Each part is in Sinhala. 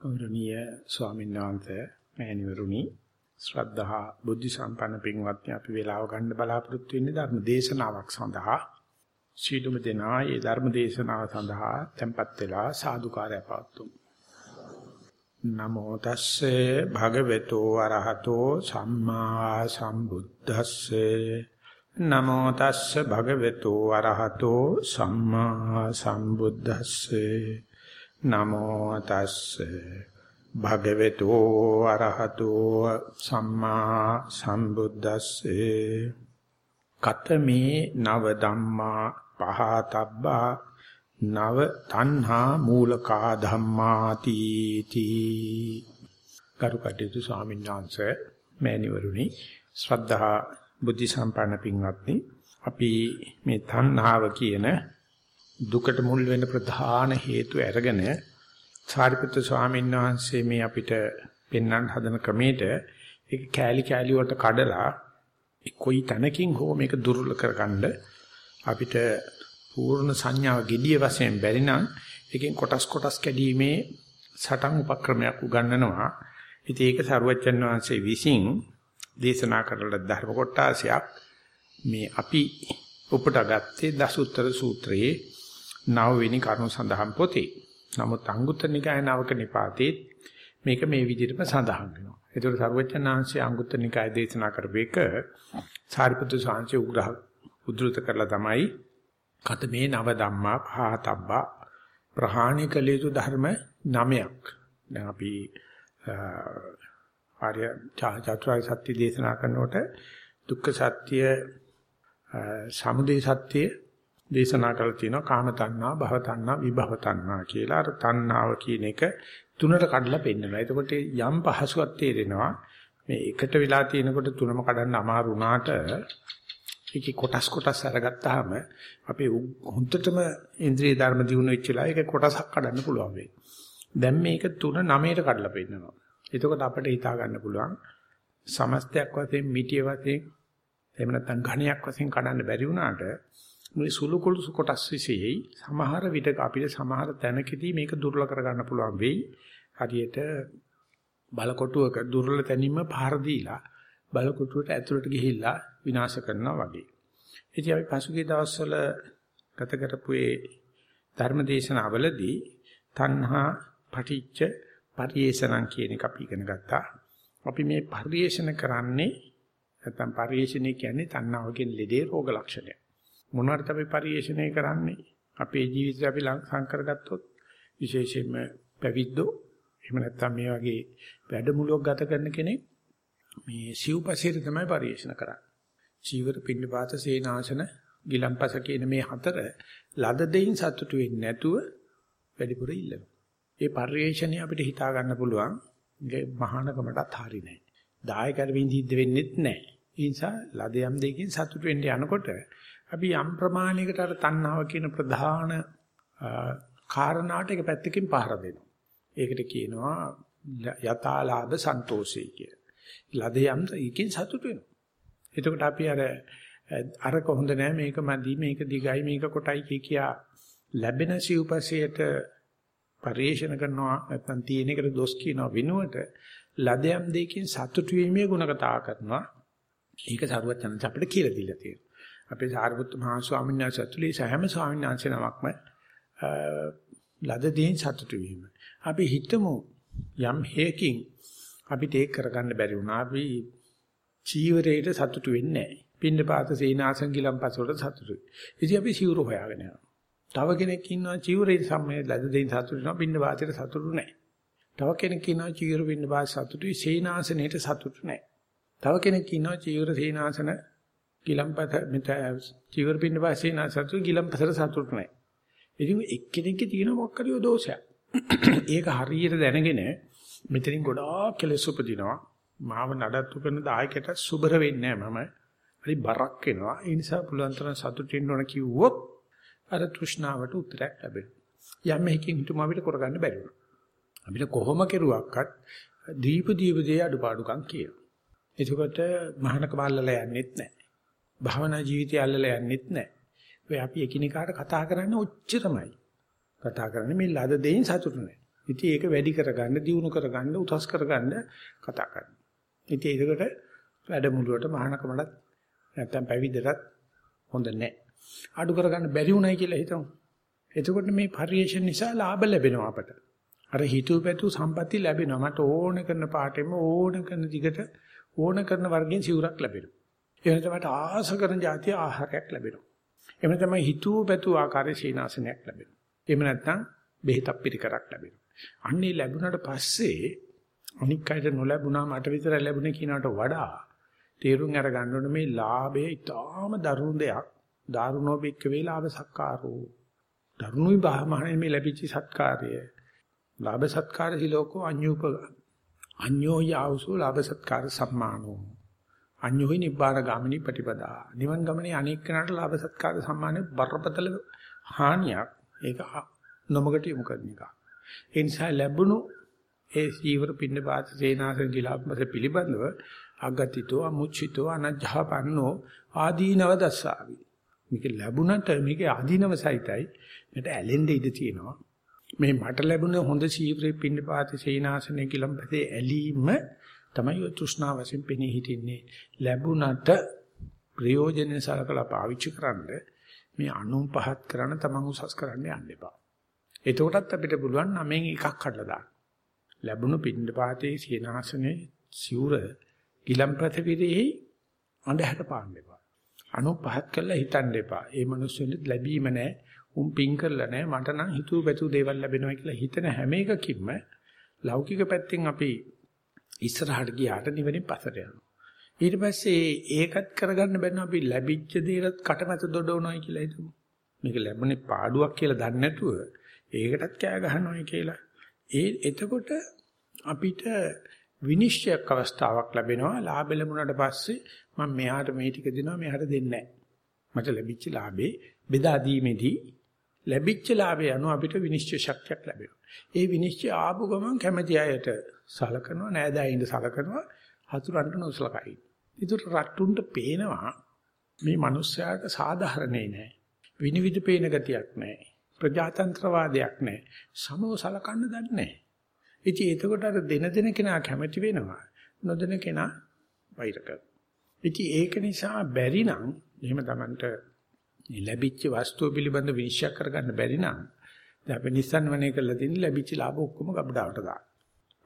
ගෞරවනීය ස්වාමීන් වහන්සේ මෑණිවරුනි ශ්‍රද්ධා බුද්ධ සම්පන්න පින්වත්නි අපි වේලාව ගන්න බලාපොරොත්තු වෙන්නේ ධර්ම දේශනාවක් සඳහා. සීලුම දෙනා ඒ ධර්ම දේශනාව සඳහා tempත් වෙලා සාදුකාරය පවතුමු නමෝ තස්සේ භගවතු අරහතෝ සම්මා සම්බුද්දස්සේ. නමෝ තස්සේ භගවතු අරහතෝ සම්මා සම්බුද්දස්සේ. නමෝ තස්සේ. භගවතු අරහතෝ සම්මා සම්බුද්දස්සේ. කතමේ නව ධම්මා පහතබ්බා. නව තණ්හා මූලකා ධම්මාති තී. කරුකටයුතු ස්වාමීන් වහන්සේ මෑණිවරුනි ශ්‍රද්ධා බුද්ධ සම්පන්න පින්වත්නි අපි මේ තණ්හාව කියන දුකට මුල් වෙන ප්‍රධාන හේතු අරගෙන සාරිපුත්‍ර ස්වාමීන් වහන්සේ මේ අපිට පෙන්වන්න හදන ක්‍රමයට ඒක කෑලි කෑලි වලට කඩලා කොයි තැනකින් හෝ මේක දුර්වල කරගන්න අපිට පූර්ණ සංඥාව gediya වශයෙන් බැරි නම් එකෙන් කොටස් කොටස් කැඩීමේ සටන් උපක්‍රමයක් උගන්වනවා. ඉතින් ඒක සරුවච්චන් වහන්සේ විසින් දේශනා කරන ධර්ම කොටාසයක් මේ අපි උපුටාගත්තේ දසුත්තර සූත්‍රයේ නවවෙනි කරුණු සඳහන් පොතේ. නමුත් අංගුත්තර නිකාය නවක නිපාතේ මේක මේ විදිහටම සඳහන් වෙනවා. ඒතකොට සර්වචනාංශයේ අංගුත්තර නිකාය දේශනා කරපේක සාරිපුත්‍ර සාංශය උග්‍රහ උද්දෘත කරලා තමයි කත මේ නව ධම්මා පහතබ්බා ප්‍රහාණිකල යුතු ධර්ම නවයක්. දැන් අපි ආර්ය චතුරාර්ය සත්‍ය දේශනා කරනකොට දුක්ඛ සත්‍ය සමුදය සත්‍ය දේශනා කරලා තියෙනවා කාම තණ්හා භව තණ්හා විභව තණ්හා කියලා අර තණ්හාව කියන එක තුනට කඩලා පෙන්නනවා. එතකොට යම් පහසුවක් තේරෙනවා මේ එකට වෙලා තියෙනකොට තුනම කඩන්න අමාරු වුණාට ඒකේ කොටස් කොටස් අරගත්තාම අපේ හොඳටම ඉන්ද්‍රිය ධර්ම දිනු වෙච්චලා ඒක කොටසක් කඩන්න පුළුවන් වෙයි. දැන් මේක තුන නවයට කඩලා පෙන්නනවා. එතකොට අපිට හිතා ගන්න පුළුවන් සමස්තයක් වශයෙන් මිටිය වශයෙන් එහෙම නැත්නම් ඝණයක් වශයෙන් කඩන්න බැරි වුණාට මේ සුළු කුළු කොටස් විශේෂයි සමහර විටක අපිට සමහර තැනකදී මේක දුර්වල කරගන්න පුළුවන් වෙයි. හරියට බලකොටුවක දුර්වල තැනින්ම පහර දීලා බලකොටුවට ඇතුළට ගිහිල්ලා විනාශ කරනවා වගේ. ඉතින් අපි පසුගිය දවස්වල ගත කරපු ඒ ධර්මදේශනවලදී තණ්හා පටිච්ච පරිේශණම් කියන එක අපි ඉගෙන ගත්තා. අපි මේ පරිේශණ කරන්නේ නැත්නම් පරිේශණය කියන්නේ තණ්හාව කියන ලෙඩේ රෝග ලක්ෂණය. මොනවාට අපි පරිේශණය කරන්නේ? අපේ ජීවිතය අපි සංකර ගත්තොත් විශේෂයෙන්ම පැවිද්දෝ එහෙම නැත්නම් මේ වගේ වැඩමුළුවක් ගත කරන කෙනෙක් මේ සිව්පසීර තමයි පරිේශන කරන්නේ. චීවර පින්නපාත සේනාසන ගිලම්පස කියන මේ හතර ලද දෙයින් සතුටු වෙන්නේ නැතුව වැඩිපුර ඉල්ලනවා. ඒ පරිේශණය අපිට හිතා ගන්න පුළුවන් මහානකමටත් හරි නැහැ. දායකර විඳිද්ද වෙන්නෙත් නැහැ. ඒ නිසා ලද යම් දෙයකින් සතුටු වෙන්න යනකොට අපි යම් ප්‍රමාණයකට අර තණ්හාව කියන ප්‍රධාන කාරණාට එක පැත්තකින් පහර දෙනවා. ඒකට කියනවා යතාලාභ සන්තෝෂය කියලා. ලද යම් එකකින් සතුටු වෙනවා. එතකොට අපි අර අර කොහොඳ නෑ මේක මදි මේක දිගයි මේක කොටයි කිය කියා ලැබෙන සිව්පසයට පරිේශන කරනවා නැත්නම් තියෙන එකට දොස් කියනවා වෙනුවට ලදයම් දෙකකින් සතුටු වීමේ ගුණ කතා කරනවා. ඒක සරුවත් යන අපිට කියලා දීලා තියෙනවා. අපේ සාරිපුත්තු මහා ස්වාමීන් වහන්සේ ඇතුළේ සෑම ස්වාමීන් වහන්සේ නමක්ම ලද දේන් සතුටු වීම. අපි හිතමු යම් හේකින් අපිට ඒක කරගන්න බැරි වුණා. අපි චීවරයට සතුටු වෙන්නේ නැහැ. පින්නපාත සීනාසං ගිලම්පස වලට සතුටුයි. ඉතින් අපි සිවුර හොයාගෙන යනවා. තව කෙනෙක් ඉන්නවා චීවරේ සම්මේ ලද දෙයින් සතුටු වෙනවා පින්නපාතයට සතුටු නැහැ. තව කෙනෙක් ඉන්නවා චීවර පින්නපාත සතුටුයි සීනාසනේට සතුටු නැහැ. තව කෙනෙක් ඉන්නවා චීවර සීනාසන ගිලම්පස මෙත චීවර පින්නපාත සීනාසන සතුටු ගිලම්පසට සතුටු නැහැ. ඉතින් එක්කෙනෙක්ගේ තියෙන මොකක්ද දෝෂයක්. ඒක හරියට දැනගෙන මෙතනින් ගොඩාක් කෙලෙස් උපදිනවා. මාව නඩත්තු කරන දායකයට සුබර වෙන්නේ නැහැ මම. හරි බරක් වෙනවා. ඒ නිසා පුළුවන් තරම් සතුටින් ඕන කිව්වොත් අර තෘෂ්ණාවට උත්තරයක් ලැබෙනවා. යම් එකකින් හිතුම අපිට කරගන්න බැරි වෙනවා. අපිට කොහොම කෙරුවක්වත් දීප දීප දේ අඩුපාඩුකම් කියනවා. එතකොට මහානකම අල්ලලා යන්නෙත් නැහැ. භවනා ජීවිතය අල්ලලා යන්නෙත් නැහැ. ඔය අපි එකිනෙකාට කතා කරන්නේ ඔච්චරමයි. කතා කරන්නේ මේ ලද දෙයින් සතුටු නැහැ. ඉතින් ඒක වැඩි කරගන්න, දියුණු කරගන්න, උසස් කරගන්න කතා කරනවා. ඉතින් ඒකට වැඩමුළුවට මහානකමඩත් නැත්තම් පැවිදටත් හොඳ නැහැ. අඩු කරගන්න බැරි උනායි කියලා හිතමු. එතකොට මේ පරිේශන නිසා ලාභ ලැබෙනවා අපට. අර හිතුවපැතු සම්පatti ලැබෙනවා. මට ඕන කරන පාටෙම ඕන කරන දිගට ඕන කරන වර්ගයෙන් සිවුරක් ලැබෙනවා. එහෙම තමයි ආස කරන જાතිය ආහාරයක් ලැබෙනවා. එහෙම තමයි හිතුවපැතු ආකාරයේ සීනාසනයක් ලැබෙනවා. එහෙම නැත්නම් බෙහෙතක් පිළිකරක් ලැබෙනවා. අන්නේ ලැබුණාට පස්සේ අනික් අයට නොලැබුණා මට විතරයි ලැබුණේ කියනකට වඩා තේරුම් අරගන්න ඕනේ මේ ලාභය ඊටාම දරුණු දෙයක්. දාරුණෝ බික්ක වේලාභ සක්කාරෝ. දරුණුයි බාහමහනේ මේ ලැබිච්ච සත්කාරය. ලාභ සත්කාර සිලෝකෝ අඤ්ඤූප අඤ්ඤෝ යාවසෝ ලාභ සත්කාර සම්මානෝ. අඤ්ඤෝහි නිබ්බාන ගාමිනී ප්‍රතිපදා. නිවන් ගමනේ අනෙක් කෙනාට ලාභ සත්කාර සම්මානේ බරපතල හානියක්. ඒක නොමගට යොමු කරන එක. ඒ නිසා ලැබුණු ඒ සීවර පින්න පාත සේනාසන කිලාපමස පිළිබඳව අගතිතෝ අමුචිතෝ අනජ්ජහපන්නෝ ආදීනව දස්සාවි. මේක ලැබුණට මේක ආදීනව සහිතයි. මේකට ඇලෙන්න ඉඩ තියෙනවා. මේ මට ලැබුණ හොඳ සීවරේ පින්න පාත සේනාසන කිලම්පතේ ඇලීම තමයි ඔය තෘෂ්ණාව වශයෙන් පෙනී හිටින්නේ. ලැබුණට ප්‍රයෝජනෙ සලකලා පාවිච්චි කරන්න මේ අනුන් පහත් කරන තමන් උසස් කරන්න යන්න එපා. එතකොටත් අපිට පුළුවන් නමෙන් එකක් කඩලා දාන්න. ලැබුණු පින්නපාතේ සීනාසනේ සිවුර ගිලම්පත විරෙහි අඳහැට පාන්න එපා. අනු පහත් කරලා හිතන්න එපා. ඒ මිනිස්සුන්ට ලැබීම නැහැ. උන් පින් කරලා නැහැ. මට නම් හිතුව පැතු දේවල් ලැබෙනවා කියලා හිතන හැම එකකින්ම ලෞකික පැත්තෙන් අපි ඉස්සරහට ගියාට නිවෙනින් පස්සට යනවා. ඊට පස්සේ ඒකත් කරගන්න බැන්න අපි ලැබිච්ච දේට කටමැත දොඩවනවායි කියලා හිතමු. මේක ලැබුණේ පාඩුවක් කියලා දන්නේ නැතුව ඒකටත් කෑ ගහනවායි කියලා. ඒ එතකොට අපිට විනිශ්චයක් අවස්ථාවක් ලැබෙනවා ලාභ ලැබුණාට පස්සේ මම මෙහාට මේ ටික දෙනවා මෙහාට දෙන්නේ මට ලැබිච්ච ලාභේ බෙදා දීමේදී ලැබිච්ච ලාභය අනුව අපිට විනිශ්චය ශක්තියක් ලැබෙනවා. ඒ විනිශ්චය ආපු ගමන් කැමැති අයට සලකනවා නෑදෑයින්ට සලකනවා හතුරන්ට නොසලකයි. ඒතර රට්ටුන්ට පේනවා මේ මිනිස්යාට සාධාරණේ නෑ. විනිවිද පේන ගතියක් නෑ. ප්‍රජාතන්ත්‍රවාදයක් නෑ. සමව සලකන්න දන්නේ නෑ. ඉතින් එතකොට අර දෙන දෙන කෙනා කැමති වෙනවා. නොදෙන කෙනා වෛර කරනවා. ඉතින් ඒක නිසා බැරි නම් එහෙම Tamanට ලැබිච්ච වස්තුව පිළිබඳ විනිශ්චය කරගන්න බැරි නම් දැන් අපි Nissan වනේ කරලා තියෙන ලැබිච්ච ලාභ ඔක්කොම ගබඩාවට දාන්න.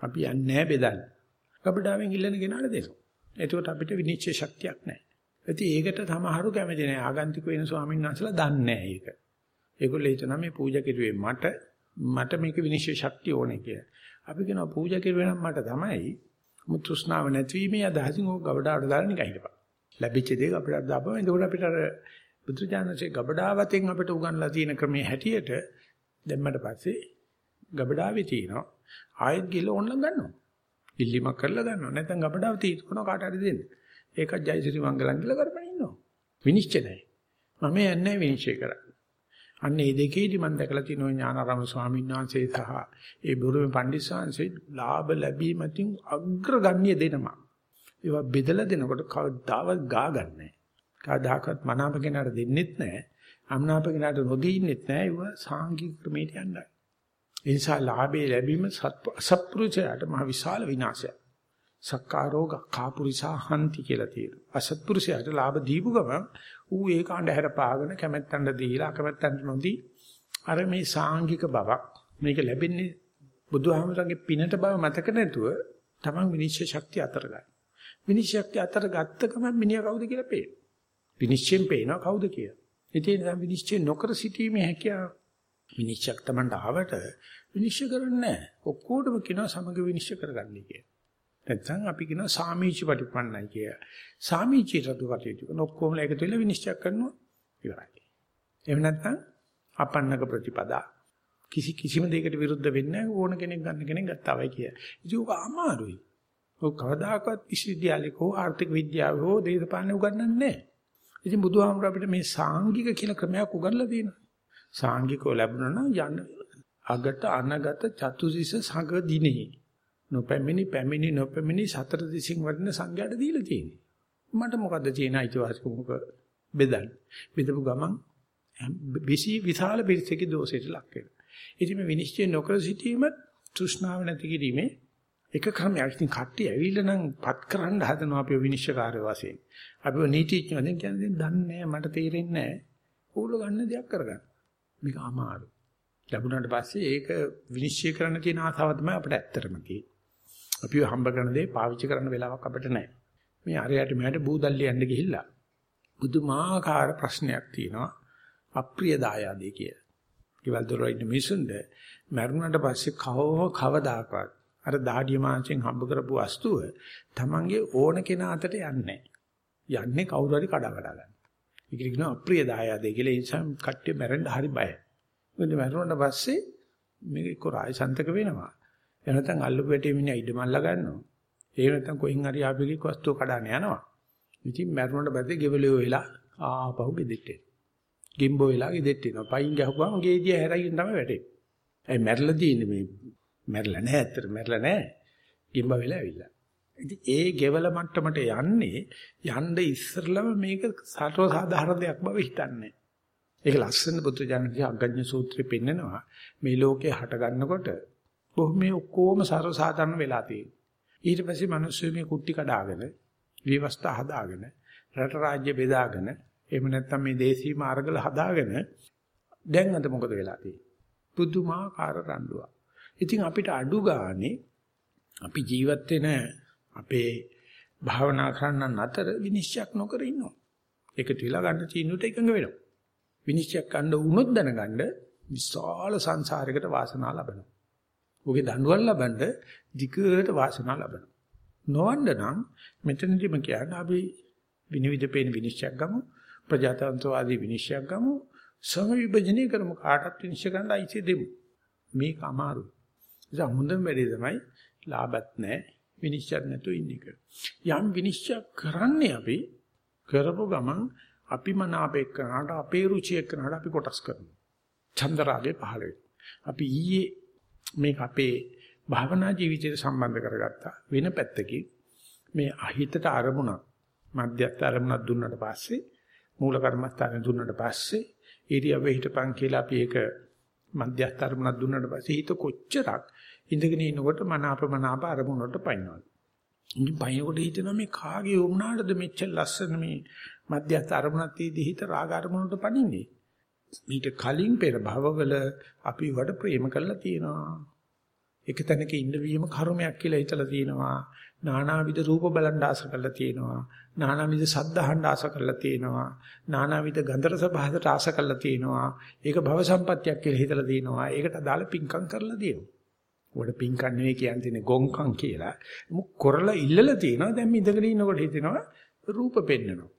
අපි යන්නේ නැහැ බෙදන්න. ගබඩාවෙන් ඉල්ලන කෙනාට දෙනවා. එතකොට අපිට විනිශ්චය ශක්තියක් නැහැ. ඉතින් ඒකට සමහරු කැමති නැහැ. ආගන්තුක වෙන ස්වාමීන් වහන්සේලා දන්නේ නැහැ ඒක. ඒගොල්ලෝ හිතනවා මේ පූජා කෙරුවේ මට මට මේක විනිශ්චය ශක්තිය ඕනේ කියලා. අපි කියනවා පූජා කෙරුවේ නම් මට තමයි මුත්‍ෘෂ්ණාව නැතිවීමේ අදහසින් ඕක ගබඩාවට දාලා නිකන් හිටපන්. ලැබිච්ච දේ අපිට දාපුවා. එතකොට අපිට අර බුදුජානකසේ ගබඩාවතෙන් අපිට උගන්ලා තියෙන ක්‍රමයේ හැටියට දැම්මට පස්සේ ගබඩාවේ තියෙනවා. ආයෙත් ගිල ඕනනම් ගන්නවා. ඉල්ලීමක් කරලා ගන්නවා. නැත්නම් ගබඩාව තියෙනවා කාට හරි දෙන්න. ඒකත් ජයසිරි මංගලම් කියලා කරපණ ඉන්නවා. විනිශ්චය නැහැ. මම යන්නේ විනිශ්චය කරා. අන්න ඒ දෙකේදී මම දැකලා තියෙනවා ඥානාරාම ස්වාමීන් වහන්සේ සහ ඒ බුරුමේ පණ්ඩිතසංශේ ලාභ ලැබීමකින් අග්‍රගණ්‍ය දෙනවා. ඒවා බෙදලා දෙනකොට කවදාවත් ගා ගන්නෑ. කවදාකවත් මනාප කෙනාට දෙන්නෙත් නෑ. අමනාප කෙනාට නොදී ඉන්නෙත් නෑ. ඒවා සාංගික ක්‍රමයට යන්නයි. ඒ නිසා ලාභේ ලැබීම අසත්පුරුෂයාට මහ විශාල විනාශයක්. සක්කාරෝග කාපුරිසා හන්ති කියලා තියෙනවා. අසත්පුරුෂයාට ලාභ දීපු ගමන් ඌ ඒක අඳුර පාගෙන කැමැත්තන්ට දීලා අකමැත්තන්ට නොදී අර මේ සාංගික බවක් මේක ලැබෙන්නේ බුදුහාමරගේ පිනට බව මතක නැතුව තමන් විනිශ්චය ශක්තිය අතර ගන්න. විනිශ්චය ශක්තිය අතර ගත්ත ගමන් මිනිහා කවුද කියලා පේනවා. විනිශ්චයෙන් පේනවා කවුද කියලා. ඒ නිසා විනිශ්චය නොකර සිටීමේ හැකියාව විනිශ්චයක් තමන්ට ආවට විනිශ්චය කරන්නේ නැහැ. ඔක්කොටම කියනවා සමග විනිශ්චය කරගන්නයි කියලා. නැත්නම් අපි කියනවා සාමීචි පටිපන්නයි කිය. සාමීචි රතු කටයුතු කරන ඔක්කොම එකතු වෙලා විනිශ්චය කරනවා ඉවරයි. එහෙම නැත්නම් අපන්නක ප්‍රතිපදා කිසි කිසිම දෙයකට විරුද්ධ වෙන්නේ ඕන කෙනෙක් ගන්න කෙනෙක් ගත්තාවයි කිය. ඉතින් ඔක අමාරුයි. ඔක කවදාකවත් විශ්වවිද්‍යාලයක හෝ ආර්ථික විද්‍යාවේ හෝ දේශපාලනේ උගන්වන්නේ නැහැ. ඉතින් බුදුහාමුදුර අපිට මේ සාංගික කියලා ක්‍රමයක් උගන්ලා තියෙනවා. සාංගිකව ලැබුණා නම් යන්න අගට අනගත චතුසිස සංග දිනේ නොපැමිණි පැමිණි නොපැමිණි සතර දිසින් වඩන සංඝයාට දීලා තියෙන්නේ. මට මොකද්ද තියෙන අයිතිවාසිකම බෙදන්න. බෙදපු ගමන් විසි විශාල පිරිසකේ දෝෂයට ලක් වෙනවා. ඉතින් මේ විනිශ්චය නොකර සිටීම තෘෂ්ණාව නැති කිරීමේ එක ක්‍රමයක්. ඉතින් කට්ටිය ඇවිල්ලා නම් පත් කරන්න හදනවා අපේ විනිශ්චයකාරය වශයෙන්. අපිව නීතිඥයෝ දැන් කියන්නේ දන්නේ මට තේරෙන්නේ නැහැ. ඕගොල්ලෝ ගන්න දෙයක් කරගන්න. මේක අමාරු. ලැබුණාට පස්සේ ඒක විනිශ්චය කරන්න තියෙන ආසාව තමයි අපිට ඇත්තටම තියෙන්නේ. අපිව හම්බ කරන දේ පාවිච්චි කරන්න වෙලාවක් අපිට නැහැ. මේ අරයට මෙහාට බූදල්ලි යන්න ගිහිල්ලා බුදුමාකාර ප්‍රශ්නයක් තියෙනවා. අප්‍රිය දායාදේ කියලා. ඊවල දොර ඉන්න මිනිසුන්ද මරුණාට පස්සේ කවව කවදාකවත් අර දාඩිය මාංශෙන් හම්බ කරපු වස්තුව තමන්ගේ ඕන කෙනා අතට යන්නේ යන්නේ කවුරු හරි කඩා කඩා ගන්න. ඒකට කියනවා අප්‍රිය දායාදේ කියලා. ඒ නිසා කට්ටිය මැරෙන්න හරි බයයි. මොකද මැරුණාට පස්සේ මේක එක්ක රාජසන්තක වෙනවා. එහෙම නැත්නම් අල්ලපු වැටේ මිනිහා ඉඩමල්ලා ගන්නවා. එහෙම නැත්නම් කොහෙන් හරි ආපෙකෙක් වස්තුව කඩාන යනවා. ඉතින් මැරුණාට පස්සේ ගෙවලියෝ වෙලා ආපහු ගෙදෙට්ට එනවා. ගිම්බෝ වෙලා ගෙදෙට්ට එනවා. පයින් ගහපුවාම ගේදිය හැරගෙන තමයි වැටෙන්නේ. ඒ මැරලා තියෙන්නේ මේ මැරලා නැහැ ඇත්තට මැරලා නැහැ. ගිම්බ වෙලා ඇවිල්ලා. ඉතින් ඒ ගෙවල මට්ටමට යන්නේ යන්න ඉස්සරලම මේක සර්ව සාධාරණ දෙයක් බව හිතන්නේ. ඒක ලස්සන බුද්ධ ජානකගේ අග්ගඤ්ඤ සූත්‍රෙ පෙන්නනවා මේ ලෝකේ හට ගන්නකොට බොහොම මේ ඔක්කොම සර්ව සාධාරණ වෙලා තියෙනවා. ඊට පස්සේ මිනිස්සු මේ කුට්ටි කඩාගෙන විවස්ථා හදාගෙන රට රාජ්‍ය බෙදාගෙන එහෙම නැත්නම් මේ දේශීය මාර්ගල හදාගෙන දැන් අද මොකද වෙලා තියෙන්නේ? පුදුමාකාර රණ්ඩුවක්. ඉතින් අපිට අඩු ගානේ අපි ජීවත් වෙන අපේ භාවනා කරන්න අතර විනිශ්චයක් නොකර ඉන්නවා. ඒකට විලා ගන්න චීනුට එකඟ වෙනවා. විනිශ්චයක් ගන්න වුණොත් දැනගන්න විශාල සංසාරයකට වාසනාව ලබනවා. ඔගේ දඬුවම් ලබන්න ධිකයට වාසනාව ලබනවා. නොවන්න නම් මෙතනදිම කියන්නේ අපි විනිවිද පේන විනිශ්චයක් ගමු ප්‍රජාතන්ත්‍රවාදී විනිශ්චයක් ගමු සම විභජනය කරමු කාටත් විනිශ්චය ගන්න අයිතිය දෙමු. මේක අමාරුයි. ඒ හොඳම වැඩේ තමයි ලාභත් නැහැ විනිශ්චයක් නැතුව ඉන්න එක. යම් විනිශ්චයක් කරන්නේ අපි කරපු ගමන් අපි මනාපේ කරනාට අපේ රුචිය කරනාට අපි කොටස් කරනවා. චන්දරාගේ පහළ අපි ඊයේ මේක අපේ භාවනා ජීවිතයට සම්බන්ධ කරගත්තා වෙන පැත්තකින් මේ අහිතට අරමුණක් මධ්‍යස්ථ අරමුණක් දුන්නාට පස්සේ මූල කර්මස්ථාන දුන්නාට පස්සේ ඉරියව්වේ හිටපන් කියලා අපි ඒක මධ්‍යස්ථ අරමුණක් දුන්නාට පස්සේ හිත කොච්චරක් ඉඳගෙන ඉනකොට මන අපමනාප අරමුණට පයින්නවා. ඉතින් පයින්කොට හිතෙනවා මේ කාගේ වුණාටද මෙච්චර ලස්සන මේ මධ්‍යස්ථ අරමුණක් තියදී හිත රාග අරමුණට පනින්නේ. මීට කලින් පෙර භවවල අපි වට ප්‍රේම කරලා තියෙනවා. එක තැනක ඉන්න වීම කර්මයක් කියලා හිතලා තියෙනවා. නානාවිද රූප බලන් ආස කරලා තියෙනවා. නානාවිද සද්ද අහන්න ආස කරලා තියෙනවා. නානාවිද ගන්ධ රස පහසට ආස කරලා තියෙනවා. ඒක භව සම්පත්තියක් කියලා හිතලා තියෙනවා. ඒකට අදාළ පිංකම් කරලා තියෙනවා. උඩ පිංකම් නෙවෙයි කියන්නේ ගොංකම් කියලා. මොක කරලා ඉල්ලලා තියෙනවා. දැන් මේ ඉඳගෙන ඉන්නකොට හිතෙනවා රූප පෙන්නනවා.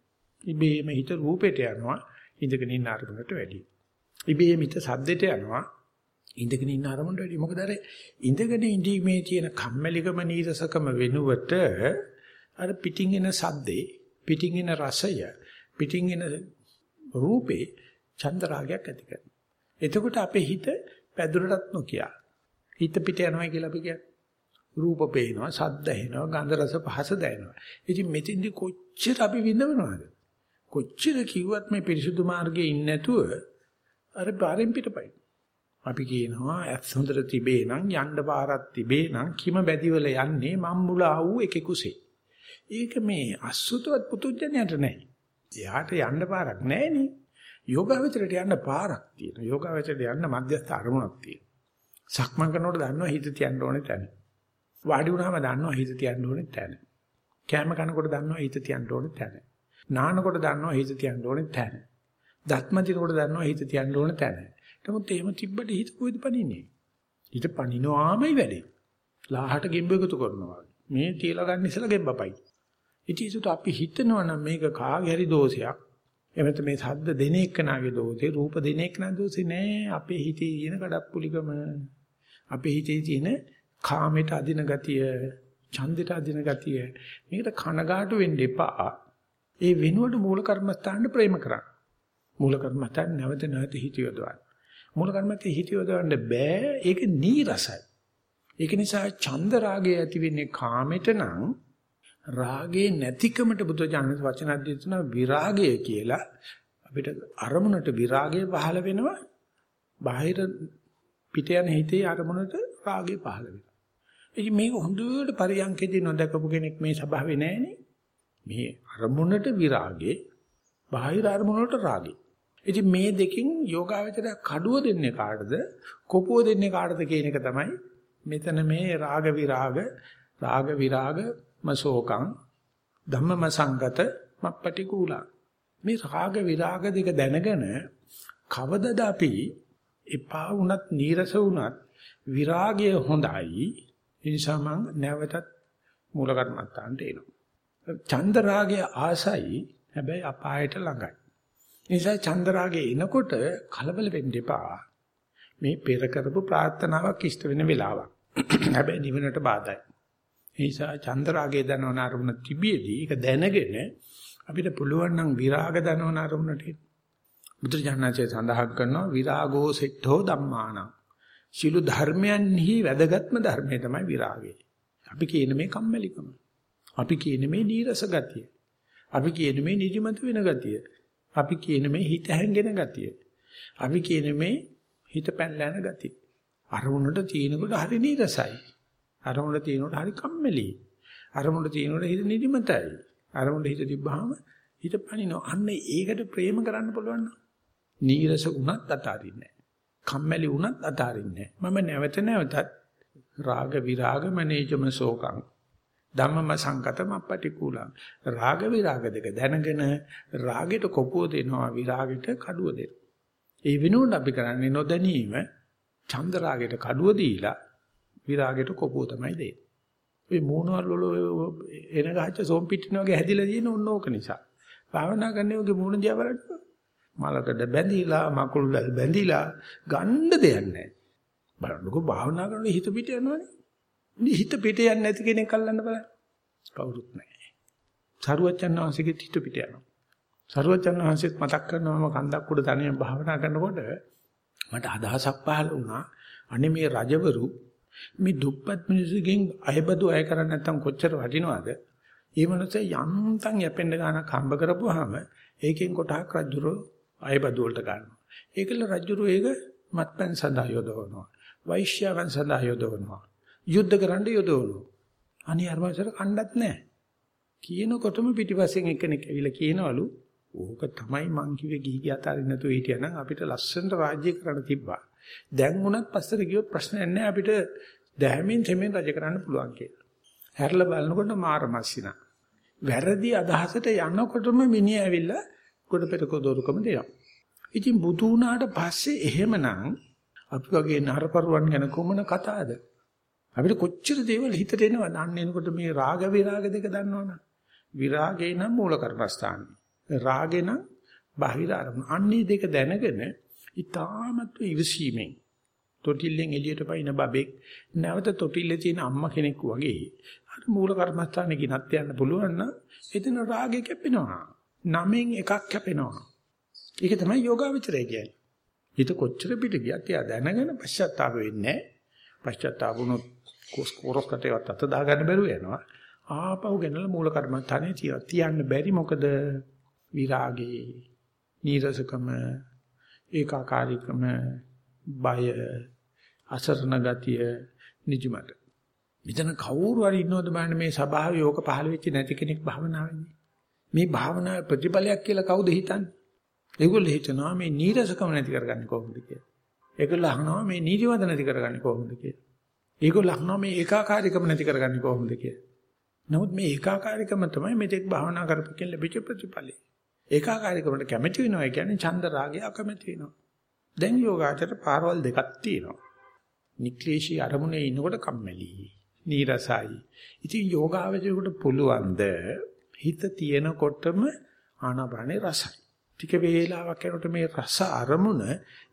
ඉබේම හිත රූපෙට යනවා. ඉඳගෙන ඉන්න අරමුණට වැඩි. ඉබේම හිත සද්දෙට යනවා. ඉඳගෙන ඉන්න අරමුණට වැඩි. මොකද අර ඉඳගෙන ඉඳීමේ තියෙන කම්මැලිකම නීරසකම වෙනුවට අර පිටින් එන සද්දේ, පිටින් එන රසය, පිටින් එන රූපේ චන්දරාගයක් ඇති කරනවා. එතකොට අපේ හිත පැදුරටත් නොකිය. හිත පිට යනවා කියලා අපි කියන්නේ. රූප පේනවා, සද්ද ඇහෙනවා, ගන්ධ රස පහස දැනෙනවා. ඉතින් මෙතෙන්දි කොච්චර අපි විඳවනවද? කොච්චර කිව්වත් මේ පිරිසුදු මාර්ගයේ ඉන්නේ නැතුව අර පාරෙන් පිටපයි. අපි කියනවා ඇස් හොඳට තිබේ නම් යන්න පාරක් තිබේ නම් කිම බැදිවල යන්නේ මම්මුලා වූ එකෙකුසේ. ඒක මේ අසුතවත් පුතුජණයට නැහැ. එයාට යන්න පාරක් නැහැ නේ. යෝගාවචරයට යන්න පාරක් තියෙනවා. යෝගාවචරයට යන්න මධ්‍යස්ථ අරමුණක් තියෙනවා. සක්මන් කරනකොට දන්නවා හිත තියන්න ඕනේ තැන. වාඩි වුණාම දන්නවා හිත තියන්න ඕනේ තැන. කෑම කනකොට දන්නවා හිත තියන්න ඕනේ තැන. නානකොට දන්නවා හිත තියන්න ඕනේ තැන. දත්ම දිනකොට දන්නවා හිත තියන්න ඕනේ තැන. නමුත් එහෙම තිබ්බට හිත කොහෙද පනින්නේ? හිත පනිනවාමයි වැඩේ. ලාහට ගෙම්බ එකතු කරනවා. මේ තියලා ගන්න ඉස්සලා ගෙම්බපයි. ඉතින් ඒකට අපි හිතනවා නම් මේක කාගේ හරි දෝෂයක්. එමෙත මේ ශබ්ද දෙන එක්කනාගේ දෝෂේ, රූප දෙන එක්කනාගේ දෝෂේ නෑ. අපේ හිතේ තියෙන කඩප්පුලිකම. අපේ හිතේ තියෙන කාමයට අදින ගතිය, ඡන්දයට අදින ගතිය. මේකට කනගාටු වෙන්න එපා. ඒ වෙනුවට මූල කර්මස්ථානට ප්‍රේම කරන්න. මූල කර්මස්ථාන නැවත නැවත හිතියොදවන්න. මූල කර්මත්තේ හිතියොදවන්න බෑ. ඒක නීරසයි. ඒක නිසා ඡන්ද රාගය ඇති වෙන්නේ කාමෙට නම් රාගේ නැතිකමට බුදුජානක වචනද්දී තුන විරාගය කියලා අපිට අරමුණට විරාගය පහළ වෙනවා බාහිර පිට යන හිතේ අරමුණට රාගේ පහළ වෙනවා. ඉතින් මේක හොඳට පරියන්කේදී නොදකපු කෙනෙක් මේ ස්වභාවේ නැහනේ. මේ අරමුණට විරාගේ, බාහිර අරමුණට රාගේ. ඉතින් මේ දෙකෙන් යෝගාවචරය කඩුව දෙන්නේ කාටද? කොපුව දෙන්නේ කාටද කියන එක තමයි මෙතන මේ රාග විරාග, රාග විරාග මසෝකං ධම්මම සංගත මප්පටිකූලා. මේ රාග විරාග දෙක දැනගෙන කවදද අපි එපා වුණත් නීරස වුණත් විරාගය හොඳයි. ඒ නිසා මම නැවතත් මූල කර්මත්තාන්ට එනවා. චන්ද රාගය ආසයි හැබැයි අපායට ළඟයි. නිසා චන්ද රාගය එනකොට කලබල වෙන්න එපා. මේ පෙර කරපු ප්‍රාර්ථනාවක් ඉෂ්ට වෙන වෙලාවක්. හැබැයි නිවනට බාධායි. ඒ නිසා චන්ද රාගය දනවන අරමුණ තිබියදී ඒක දැනගෙන අපිට පුළුවන් නම් විරාග දනවන අරමුණට බුදුරජාණන්සේ සඳහන් කරනවා විරාගෝ සෙට්ඨෝ ධම්මාන. සිළු ධර්මයන්හි වැදගත්ම ධර්මය තමයි විරාගය. අපි කියන මේ කම්මැලිකම. අපි කියන මේ නීරස ගතිය. අපි කියන මේ නිදිමත වෙන ගතිය. අපි කියන මේ හිත හැංගෙන ගතිය. අපි කියන මේ හිත පැනලා යන ගතිය. අරමුණට තියෙනකොට හරි නීරසයි. අරමුණට තියෙනකොට හරි කම්මැලි. අරමුණට තියෙනකොට හිත නිදිමතයි. අරමුණට හිත තිබ්බහම හිත පනිනවා. අන්න ඒකට ප්‍රේම කරන්න පුළුවන් නම් නීරස වුණත් අතාරින්නේ කම්මැලි වුණත් අතාරින්නේ මම නැවත නැවතත් රාග විරාග මනේජම සෝකං ධම්මම සංකතම පටිකූලං රාග විරාග දෙක දැනගෙන රාගෙට කොපුව දෙනවා විරාගෙට කඩුව දෙනවා. ඒ වෙනුවට අපි කරන්නේ නොදැනීම චන්ද රාගෙට කඩුව දීලා විරාගෙට කොපුව තමයි දෙන්නේ. ඔය මූණවල වල එන ගහච්ච සෝම් පිටින වගේ හැදිලා තියෙන ඕන ඕක නිසා. භාවනා කරන්නේ ඔගේ මූණ දිහා බලන්න මලකඩ බැඳිලා මකුළු වැල් බැඳිලා ගන්න දෙයක් නැහැ. බලන්නකෝ භාවනා කරන හිත පිට යනවනේ. ඉතින් හිත පිට යන්නේ නැති කෙනෙක් අල්ලන්න බලන්න. කවුරුත් නැහැ. සරුවච්චන් වහන්සේගේ හිත පිට යනවා. සරුවච්චන් වහන්සේත් මතක් කරනවා මම කන්දක් උඩ තනියම භාවනා කරනකොට මට අදහසක් පහළ වුණා. අනේ මේ රජවරු මේ දුප්පත් මිනිස්සුගෙන් අයබදු අය කරන්නේ නැත්තම් කොච්චර වටිනවද? ඒ මනසේ යන්තම් යැපෙන්න ගානක් හම්බ කරපුවාම ඒකෙන් කොටහක් රජුරෝ අයබදු වලට ගන්නවා. ඒකල රජුරු ඒක මත්පැන් සඳහා යොදවනවා. වෛශ්‍යයන් සඳහා යොදවනවා. යුද්ධ කරන්න යොදවනවා. අනිත් අරමසර කණ්ඩත් නැහැ. කියනකොටම පිටිපස්සෙන් එක්කෙනෙක් ඇවිල්ලා කියනවලු ඕක තමයි මං කිව්වේ ගිහි ගිය අතාරින්න නැතුව හිටියනම් අපිට ලස්සනට රාජ්‍ය කරන්න තිබ්බා. දැන් වුණත් පස්සට ගියොත් ප්‍රශ්නයක් නැහැ අපිට දැහැමින් තෙමෙන් රජ කරන්න පුළුවන් කියලා. හැරලා බලනකොට මාර මස්සිනා. වැරදි අදහසට යනකොටම මිනිහ ඇවිල්ලා කොට පෙරක දොරුකම දෙනවා. ඉතින් බුදු වුණාට පස්සේ එහෙමනම් අපි වගේ නරපරුවන් ගැන කොමන කතාවද? අපිට කොච්චර දේවල් හිතට එනවද? අන්න එනකොට මේ රාග විරාග දෙක දන්නවනේ. විරාගේ නම් මූල කර්මස්ථානයි. රාගේ නම් බාහිර අරමුණ. අන්නේ දෙක දැනගෙන ඊටාමත් ඉවසීමෙන් තොටිල්ලෙන් එළියට පයින් බබෙක් නැවත තොටිල්ලේ තියෙන අම්මා කෙනෙක් වගේ අර මූල කර්මස්ථානේ කිනත් යන්න පුළුවන් නම් එතන රාගේ කැපෙනවා. නමෙන් එකක් කැපෙනවා. ඒක තමයි යෝගාවචරය කියන්නේ. හිත කොච්චර පිට ගියත් එයා දැනගෙන පශ්චාත්තාප වෙන්නේ නැහැ. පශ්චාත්තාප වුණොත් කොස්කොරස් කටේවත් අත දාගන්න බැරුව යනවා. ආපහු ගෙනලා මූල කර්මස්ථානේ තියන්න බැරි මොකද විරාගේ නීරසකම ඒකාකාරීකම බය අසරණ ගතිය නිජමත මෙතන කවුරු හරි ඉන්නවද බලන්න මේ සබාවේ යෝග පහළ වෙච්ච නැති කෙනෙක් භාවනාවේදී මේ භාවනාවේ ප්‍රතිඵලයක් කියලා කවුද හිතන්නේ? ඒගොල්ලෝ හිතනවා මේ නීරසකම නැති කරගන්නේ කොහොමද කියලා. ඒගොල්ලෝ අහනවා මේ නීතිවද නැති කරගන්නේ කොහොමද කියලා. ඒගොල්ලෝ අහනවා මේ ඒකාකාරීකම නැති කරගන්නේ කොහොමද කියලා. නමුත් මේ ඒකාකාරීකම තමයි මෙතෙක් භාවනා කරපෙකින් ලැබිච්ච ප්‍රතිඵලය. ඒකාකාරීකමට කැමති වෙනවා කියන්නේ ඡන්ද රාගය අකමැති වෙනවා. දැන් යෝගාචර පාරවල් දෙකක් තියෙනවා. නික්ලේශී අරමුණේ ඉන්නකොට කම්මැලි, නීරසයි. ඉතින් යෝගාවචරයට පුළුවන් ද හිත තියෙනකොටම ආනාපානේ රසයි. ටික වේලාවක් යනකොට මේ රස අරමුණ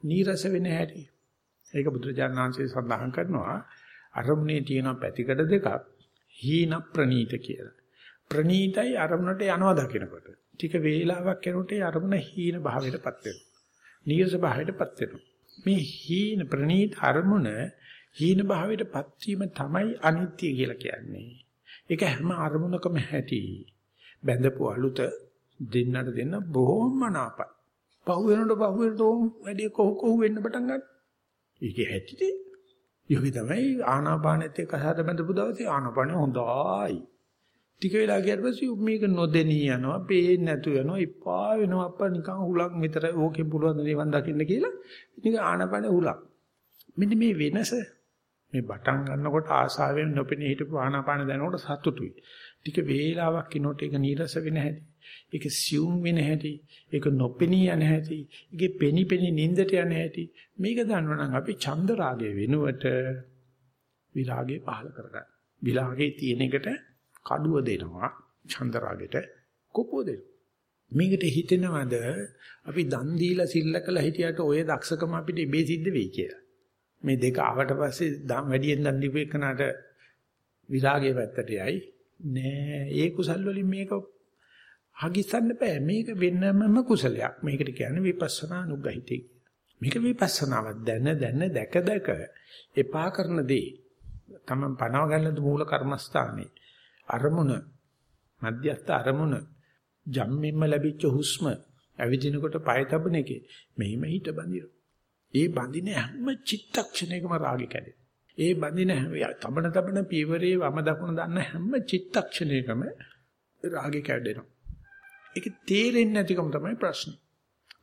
නීරස වෙන හැටි. ඒක බුදුරජාණන් වහන්සේ සඳහන් කරනවා අරමුණේ තියෙන පැතිකඩ දෙකක් හීන ප්‍රනීත කියලා. ප්‍රනීතයි අරමුණට යනවා දකිනකොට. ටික වේලාවක් යනකොට අරමුණ හීන භාවයටපත් වෙනවා. නීරස භාවයටපත් වෙනවා. මේ හීන ප්‍රනීත අරමුණ හීන භාවයටපත් වීම තමයි අනිත්‍ය කියලා කියන්නේ. ඒක හැම අරමුණකම හැටි. බැඳපු අලුත දෙන්නට දෙන්න බොහොම නාපයි. පහු වෙනකොට පහු වෙනකොට වැඩි කොහො කොහො වෙන්න පටන් ගන්නවා. ඒකේ ඇතිද? යෝගි තමයි ආනාපානෙත් එක්ක හද බඳපු දවසේ ආනාපානෙ හොඳයි. ටික වෙලා ගියාට පස්සේ මේක නොදෙනී යනවා, පේන්නේ නැතු යනවා, ඉපා වෙනවා අප්පා නිකන් හුලක් විතර ඕකෙන් පුළුවන් නිවන් දකින්න කියලා. නිකන් ආනාපානෙ හුලක්. මෙන්න මේ වෙනස මේ බටන් ගන්නකොට ආසාවෙන් නොපෙනී හිටපු ආනාපාන දැනනකොට සතුටුයි. ටික වේලාවක් ඉනොට ඒක නීරස වෙන හැටි. ඒක සියුම් වෙන හැටි. ඒක නොපෙනී යන හැටි. ඒකේ පෙනි පෙනි නින්දට යන හැටි. මේක දන්නවනම් අපි චන්ද රාගයේ වෙනුවට විරාගය පහල කරගන්න. විරාගයේ තියෙන එකට කඩුව දෙනවා. චන්ද රාගෙට කොපුව දෙනවා. මේකට හිතෙනවද අපි දන් දීලා සිල්ලකලා හිටියට ඔය දක්ෂකම අපිට ඉබේ සිද්ධ වෙයි කියලා. මේ දෙක ආවට පස්සේ වැඩියෙන් දන් දීපු එකනට විරාගයේ පැත්තට යයි නෑ. ඒ කුසල් වලින් මේක හගිස්සන්න බෑ. මේක වෙනමම කුසලයක්. මේකට කියන්නේ විපස්සනා නුග්ගහිතේ මේක විපස්සනාව දැන දැන දැක දැක එපා කරන දේ. තමන් පනව ගන්නද මූල කර්මස්ථානේ? අරමුණ මධ්‍යස්ථ අරමුණ ජම්මින්ම ලැබිච්ච හුස්ම ඇවිදිනකොට පය තබන එකේ. මෙහිම හිත බඳිනවා. ඒ බඳින හැම චිත්තක්ෂණයකම රාගය කැඩේ. ඒ බඳින තබන තබන පීවරේ වම දකුණ දන්න හැම චිත්තක්ෂණයකම රාගය කැඩෙනවා. ඒක තේරෙන්නේ නැතිකම තමයි ප්‍රශ්නේ.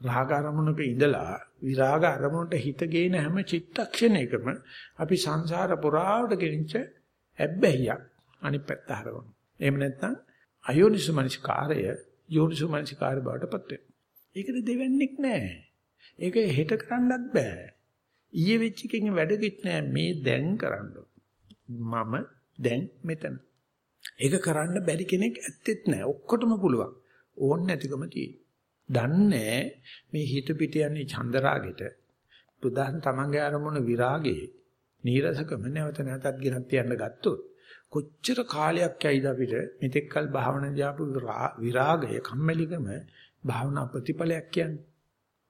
රාග අරමුණක ඉඳලා විරාග අරමුණට හිත ගේන හැම චිත්තක්ෂණයකම අපි සංසාර පුරාවට ගෙනිච්ච ඇබ්බැහියක් අනිත් පැත්ත හරවනවා. එහෙම නැත්නම් අයෝනිසමනසිකාරය යෝනිසමනසිකාරය බවට පත් වෙනවා. ඒකට දෙවන්නේක් නැහැ. ඒක හෙට කරන්නත් බෑ. ඊයේ වෙච්ච එකකින් වැඩකිට නෑ මේ දැන් කරන්න. මම දැන් මෙතන. ඒක කරන්න බැරි කෙනෙක් ඇත්තෙත් නෑ. ඔක්කොටම පුළුවන්. ඕන් නැතිකම තියෙයි. දන්නේ මේ හිත පිට යන්නේ චන්දරාගෙට. ප්‍රධාන තමන්ගේ අරමුණ විරාගේ. නීරසකම නැවත නැවතත් ගෙනත් තියන්න ගත්තොත් කොච්චර කාලයක් යයිද අපිට මෙතෙක්කල් භාවනා දාපු විරාගය කම්මැලිකම භාවනා ප්‍රතිඵලයක් කියන්නේ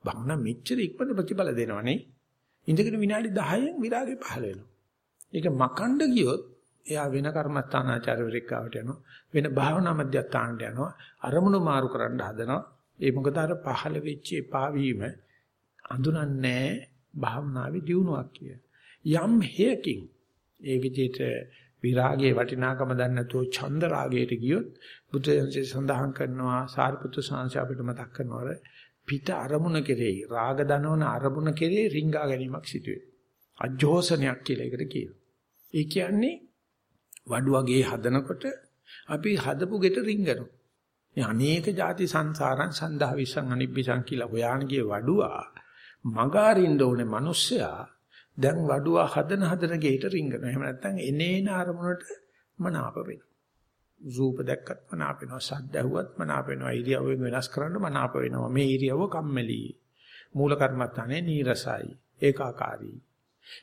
භවනා මෙච්චර ඉක්මනට ප්‍රතිඵල දෙනවනේ. ඉඳගෙන විනාඩි 10න් විරාගේ පහල වෙනවා. ඒක මකණ්ඩ ගියොත් එයා වෙන කර්මස්ථානාචාර්යවරයෙක් ආවට යනවා. වෙන භාවනා මධ්‍යස්ථානට යනවා. අරමුණු මාරු කරන්න හදනවා. ඒ මොකද අර පහල වෙච්ච එපා වීම අඳුනන්නේ භාවනාවේ දියුණුවක් කිය. යම් හේකින් ඒ විදිහට විරාගයේ වටිනාකම දන්නේ නැතුව ඡන්ද රාගයට ගියොත් බුදුන්සේ සඳහන් කරනවා සාරිපුත්‍ර සාංශ අපිට මතක් කරනවා පිට අරමුණ කෙරෙහි රාග දනවන අරමුණ කෙරෙහි රිංගා ගැනීමක් සිදුවේ. අජෝසනයක් කියලා එකට කියනවා. ඒ කියන්නේ වඩුවගේ හදනකොට අපි හදපු ගෙට රිංගනවා. මේ අනේක ಜಾති සංසාරං සන්දා විසං අනිබ්බිසං කියලා හොයාන ගිය වඩුවා මගාරින්න ඕනේ මිනිස්සයා දැන් වඩුවා හදන හදන ගෙට රිංගනවා. එහෙම නැත්නම් එනේන අරමුණට මනාප වෙනවා. රූප දැක්කත් මනාප වෙනවා සද්ද ඇහුවත් මනාප වෙනවා. ඉරියව්වෙන් වෙනස් කරන්න මනාප වෙනවා. මේ ඉරියව්ව කම්මැලි. මූල කර්මත්තානේ නීරසයි ඒකාකාරී.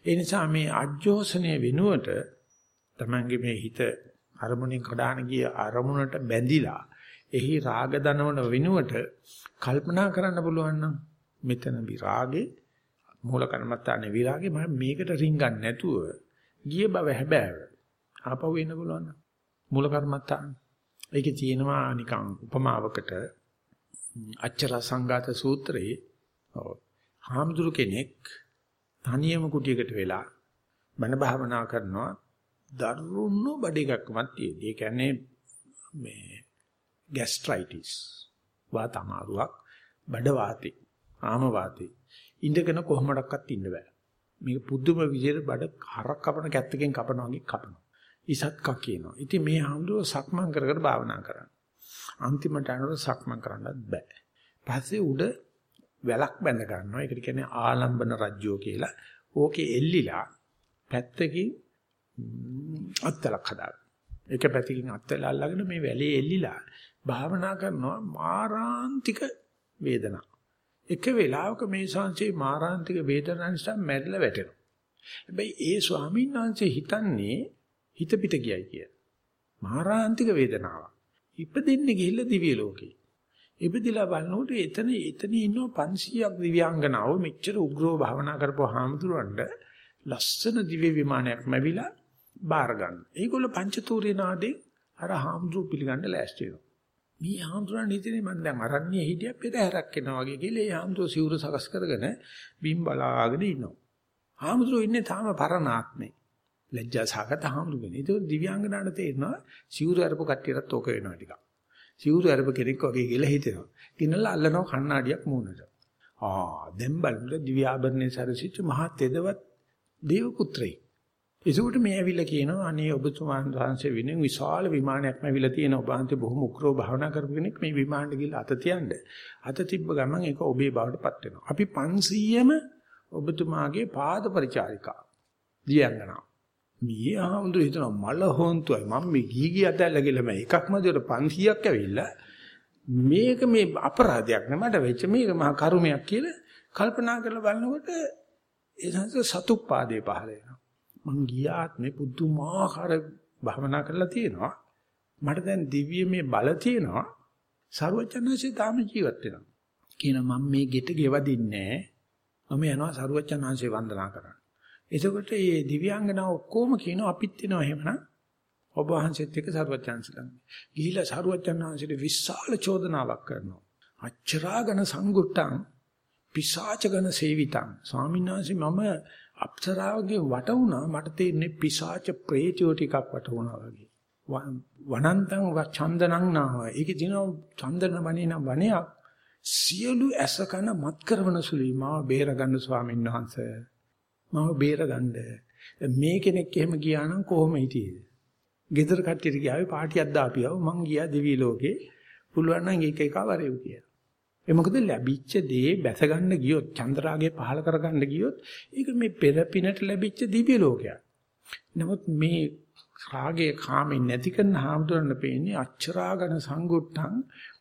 ඒ නිසා මේ අජෝසනයේ වෙනුවට තමන්ගේ මේ හිත අරමුණෙන් කඩාන ගිය අරමුණට බැඳිලා එහි රාග දනවන වෙනුවට කල්පනා කරන්න පුළුවන් නම් මෙතන විරාගේ මූල කර්මත්තානේ විරාගේ මම මේකට රින්ගන්නේ නැතුව ගිය බව හැබෑව. ආපහු එන්න පුළුවන් නම්. මූල කර්මත්තාන. ඒකේ තියෙනවා නිකන් උපමාවකට අච්චර සංඝාත සූත්‍රයේ හාමුදුරු කෙනෙක් තනියම කුටියකට වෙලා බණ භාවනා කරනවා දරුණු බඩේකක්මත් තියෙන. ඒ කියන්නේ මේ ગેස්ට්‍රයිටිස් වාත අමාරුවක් බඩ වාතේ ආම වාතේ ඉඳගෙන කොහොමඩක්වත් ඉන්න බෑ. මේක පුදුම විදිහට බඩ හරක් කපන කැත්තකින් කපනවා වගේ කපනවා. ඉසත්ක කියනවා. ඉතින් මේ හාමුදුරුවෝ සක්මන් කර කර භාවනා කරනවා. අන්තිමට අනුර සක්මන් කරන්නත් බෑ. පස්සේ උඩ වැලක් බැඳ ගන්නවා. ඒකට කියන්නේ ආලම්බන රජ්‍යෝ කියලා. ඕකේ එල්ලිලා පැත්තකින් අත්තලක් හදාගන්න. එක පැත්තකින් අත්තල අල්ලගෙන මේ වැලේ එල්ලිලා භාවනා කරනවා මාරාන්තික වේදනා. එක වෙලාවක මේ සංසේ මාරාන්තික වේදනාව නිසා මැරිලා වැටෙනවා. හැබැයි ඒ ස්වාමීන් වහන්සේ හිතන්නේ හිත පිට ගියයි කිය. මහාරාන්තික වේදනාවක්. ඉපදෙන්නේ ගිහිල්ලා දිව්‍ය ලෝකේ. ඉපදිලා බලනකොට එතන එතන ඉන්නව 500ක් දිව්‍යාංගනාව මෙච්චර උග්‍රව භාවනා කරපුව හාමුදුරන්ට ලස්සන දිව්‍ය විමානයක් ලැබිලා බාර ගන්න. ඒගොල්ල පංචතූරේ නාදේ අර හාමුදුරු පිළිගන්න ලෑස්ති වෙනවා. මේ හාමුදුරන් හිතන්නේ මම දැන් අරන්නේ හිටිය පෙරහැරක් එනවා වගේ කියලා ඒ හාමුදුරු සිවුර සකස් කරගෙන බිම් බලාගෙන ඉන්නවා. හාමුදුරුවෝ ඉන්නේ තාම පරණාත්මේ. ලැජ්ජා සහගත හාමුදුරුවනේ. ඒක දිව්‍යාංගනාට තේරෙනවා සිවුරු අරපු කට්ටියටත් ඕක වෙනවා ටිකක්. සිවුරු අරපු කෙනෙක් වගේ කියලා හිතෙනවා. කිනලා අල්ලනවා කණ්ණාඩියක් මූණට. ආ දැන් බලන්න දිව්‍යාභරණේ සරසිච්ච මහා තෙදවත් දේව පුත්‍රයෙක්. ඒසුට මේ ඇවිල්ලා කියනවා අනේ ඔබතුමාන් වහන්සේ වෙනුවෙන් විශාල විමානයක්ම ඇවිල්ලා තියෙනවා. ඔබ අන්ති බොහොම උක්‍රෝ භාවනා කරපු කෙනෙක් මේ විමානෙට ගිහලා අත තියන්න. අත තිබ්බ ගමන් ඒක ඔබේ බවටපත් වෙනවා. අපි 500ම ඔබතුමාගේ පාද පරිචාරිකා. දියංගනා. මේ ආහඳුර හිතනවා මල හොන්තුයි මම මේ ගී ගී අතල්ලා ගිහලා මම එකක්ම දිවට 500ක් ඇවිල්ලා මේක මේ අපරාධයක් නේ මට වෙච්ච මේක මහා කරුමයක් කියලා කල්පනා කරලා බලනකොට ඒ සංස සතුප්පාදේ පහල වෙනවා. මං ගියාත් මේ පුදුමාකාර භවනා කරලා තියෙනවා. මට දැන් දිව්‍යමය බල තියෙනවා. සරුවචනanse තාම ජීවත් වෙනවා. කියන මම මේ ගෙට ගෙවදින්නේ මම යනවා සරුවචනanse වන්දනා කරන්න. එතකොට මේ දිව්‍යාංගනාව ඔක්කොම කියනවා අපිත් වෙනවා එහෙමනම්. ඔබ වහන්සේත් එක්ක සරුවචනanse ළඟ. ගිහිලා සරුවචනanseට විශාල චෝදනාවක් කරනවා. අච්චරාගන සංගුට්ටං පිසාචගන සේවිතං. ස්වාමීන් වහන්සේ මම අප්සරාවගේ වට වුණා. මට තේරෙන්නේ පිසාච ප්‍රේතයෝ ටිකක් වට වුණා වගේ. වනන්තං චන්දනං නාව. ඒකේ දිනව චන්දන වනේ නම් වනයක්. සියලු ඇසකන මත් කරවන සුළුයි. මාව බේරගන්න ස්වාමීන් වහන්සේ. මාව බේරගන්න. මේ කෙනෙක් එහෙම ගියා නම් කොහොම හිටියේද? ගෙදර කට්ටියට ගියාවේ පාටියක් දාපියව. මං ගියා දිවි ලෝකේ. පුළුවන් නම් එක එක වරෙව් කියලා. ඒ මොකද ලැබිච්ච දේ බැස ගන්න ගියොත් චන්ද්‍රාගය පහල කර ගන්න ගියොත් ඒක මේ පෙරපිනට ලැබිච්ච දිව්‍ය ලෝකයක්. නමුත් මේ රාගයේ කාමෙන් නැති කරන හාමුදුරන්න පේන්නේ අච්චරාගන සංගුට්ටං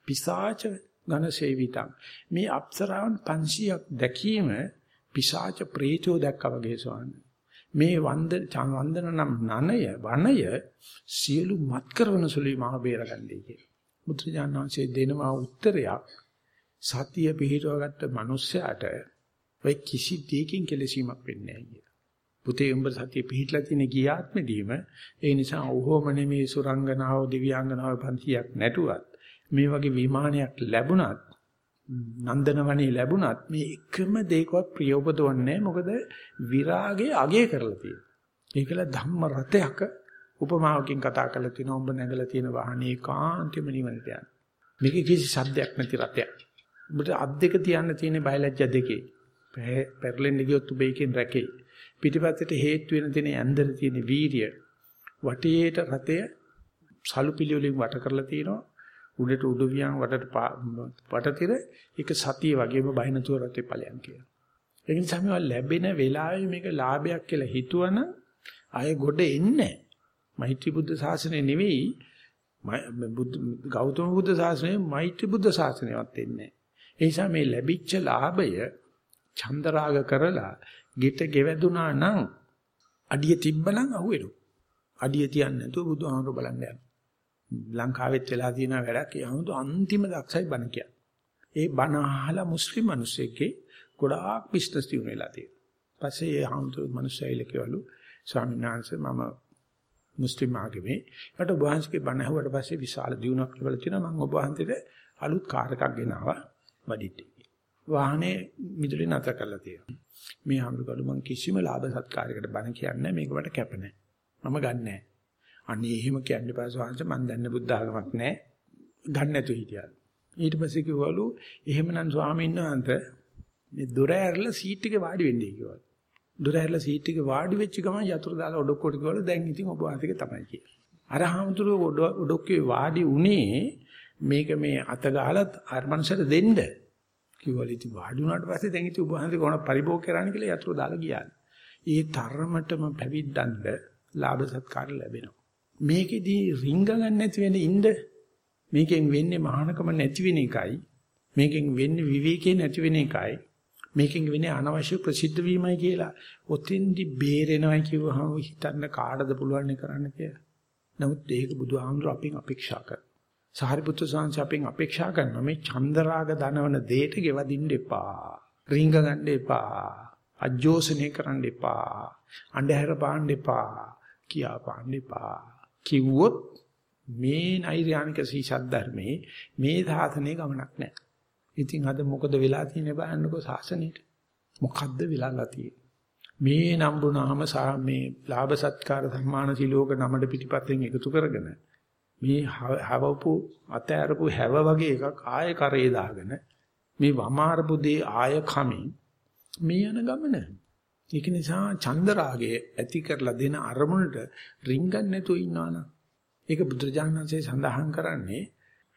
පිසාච ඝන සේවිතං. මේ අප්සරාවන් 500ක් දැකීම පිසාච ප්‍රේතෝ දැක්කා වගේ සවන්න. මේ වන්ද වන්දන නම් නනය වනය සියලු මත් කරන සුළුයි මහ බේරගන්නේ කියලා. මුත්‍රාඥාන්සේ දෙනවා උත්තරයක් සතිය පිහිටවගත්ත මිනිස්සයාට ඔය කිසි දෙයකින් කෙලසීමක් වෙන්නේ නැහැ කියලා. පුතේ උඹ සතිය පිහිටලා තියෙන ගියාත්මෙදීම ඒ නිසා ඔහොම නෙමේ සුරංගනාව දිව්‍යාංගනාව පන්තියක් නැටුවත් මේ වගේ විමානයක් ලැබුණත් නන්දනවනේ ලැබුණත් මේ එකම දෙයකවත් ප්‍රිය උපදවන්නේ මොකද විරාගයේ අගය කරලා තියෙනවා. ඒකල ධම්ම රතයක උපමාවකින් කතා කරලා තිනවා උඹ නැගලා තියෙන වාහනේ කාන්තිම නිවනට යන. මේක කිසි සද්දයක් නැති රතයක්. ඔබට අත් දෙක තියන්න තියෙන බයලජ්ජා දෙකේ. පෙරලෙන්න ගියොත් ඔබ එකෙන් රැකේ. පිටිපස්සට හේතු වෙන තියෙන ඇන්දර තියෙන වීරිය. වටේට රතය සලුපිලි වලින් වට කරලා තියෙනවා. උඩට උඩු වියන් වටට වටතිර ඒක සතිය වගේම බය නැතුව රතේ ඵලයන් කියනවා. ඒ නිසා මේවා ලැබෙන වෙලාවේ මේක ලාභයක් කියලා හිතුවනම් ආයේ ගොඩ එන්නේ නැහැ. මෛත්‍රී බුද්ධ ශාසනය නෙවෙයි බුද්ධ ගෞතම බුද්ධ ශාසනය මෛත්‍රී බුද්ධ ශාසනයවත් එන්නේ නැහැ. ඒ නිසා මේ ලැබිච්ච ලාභය චන්දරාග කරලා ගෙට ගෙවැදුනා නම් අඩිය තිබ්බනම් අහුවෙනවා. අඩිය තියන්නේ නැතුව බුදුහාමුදුර බලන්න යනවා. ලංකාවෙත් වෙලා තියෙන වැඩක් ඒ 아무තු අන්තිම දක්ෂයි බණ කියන්නේ. ඒ බණ අහලා මුස්ලිම් මිනිස්සෙක්ගේ ගොඩාක් බිස්නස් දිනු වෙලා තියෙනවා. පස්සේ ඒ ආමුතු මිනිස්සයිල කියවලු ස්වාමීන් වහන්සේ මම මුස්ලිම් ආගමේ ඊට ඔබ වහන්සේගේ බණ ඇහුවට පස්සේ විශාල දිනුවක් ලැබලා තියෙනවා මම ඔබ වහන්සේට අලුත් කාර් එකක් ගෙනාවා. වඩිටි. වාහනේ මිදුලේ නැතර කරලා තියෙනවා. මේ හම්බුකඩු මං කිසිම ලාභ සත්කාරයකට බණ කියන්නේ මේක වට කැප නැහැ. මම ගන්නෑ. අනේ එහෙම කියන්නේ පාසවංශ මං දන්නේ බුද්ධ ආගමක් නැහැ. ගන්න නැතු හිටියා. ඊට පස්සේ කිව්වලු එහෙමනම් ස්වාමීන් වහන්සේ මේ දොර ඇරලා සීට් එකේ වාඩි වෙන්නේ කිව්වා. දොර ඇරලා සීට් එකේ වාඩි වෙච්ච ගමන් යතුරු දාලා ඔඩොක්කොට කිව්වලු දැන් ඉතින් ඔබ වහන්සේගේ තමයි කියලා. අර හාමුදුරුවෝ ඔඩොක්කේ වාඩි උනේ මේක මේ අත ගහලා අර මනුස්සයට දෙන්න කිව්වල ඉතින් වාඩි වුණාට පස්සේ දැන් ඉතින් ඔබ හන්දේ කොහොමද පරිභෝග කරන්න කියලා යතුරු දාලා ගියා. ඒ තරමටම පැවිද්දන්ට ලාභ සත්කාර ලැබෙනවා. මේකෙදී රිංග ගන්න නැති වෙන ඉන්න මේකෙන් වෙන්නේ මහානකම නැති වෙන එකයි. මේකෙන් වෙන්නේ විවේකේ නැති වෙන එකයි. මේකෙන් වෙන්නේ අනවශ්‍ය ප්‍රසිද්ධ වීමයි කියලා. ඔතෙන්දි බේරෙනවයි කිව්වහම හිතන්න කාටද පුළුවන් කරන්න කියලා. නමුත් ඒක බුදුහාමුදුර අපෙන් අපේක්ෂා කරනවා. සාරිපුත්‍ර සාංශ අපෙන් අපේක්ෂා කරනවා මේ චන්දරාග දනවන දෙයට ගෙවදින්න එපා. රිංග ගන්න එපා. අජෝසනේ කරන්න එපා. අන්ධහැර පාන්න එපා. කියා පාන්න එපා. කිව්වොත් මේ නෛර්යානික සීසත් ධර්මේ මේ සාසනේ ගමනක් නැහැ. ඉතින් අද මොකද වෙලා තියෙන්නේ බලන්නකෝ සාසනෙට. මොකද්ද වෙලාලා තියෙන්නේ? මේ නම්බුනාම මේ ලාභ සත්කාර සම්මාන සිලෝක නමඩ පිටිපස්සෙන් එකතු කරගෙන මේ හවපු අතෑරපු හැව වගේ එකක් ආය කරේ දාගෙන මේ වමාරපු දේ ආය කමින් මේ යන ගමන. ඒක නිසා චන්දරාගය ඇති කරලා දෙන අරමුණට රින්ගන්න නැතුව ඉන්නවනම් ඒක බුදුරජාණන්සේ සඳහන් කරන්නේ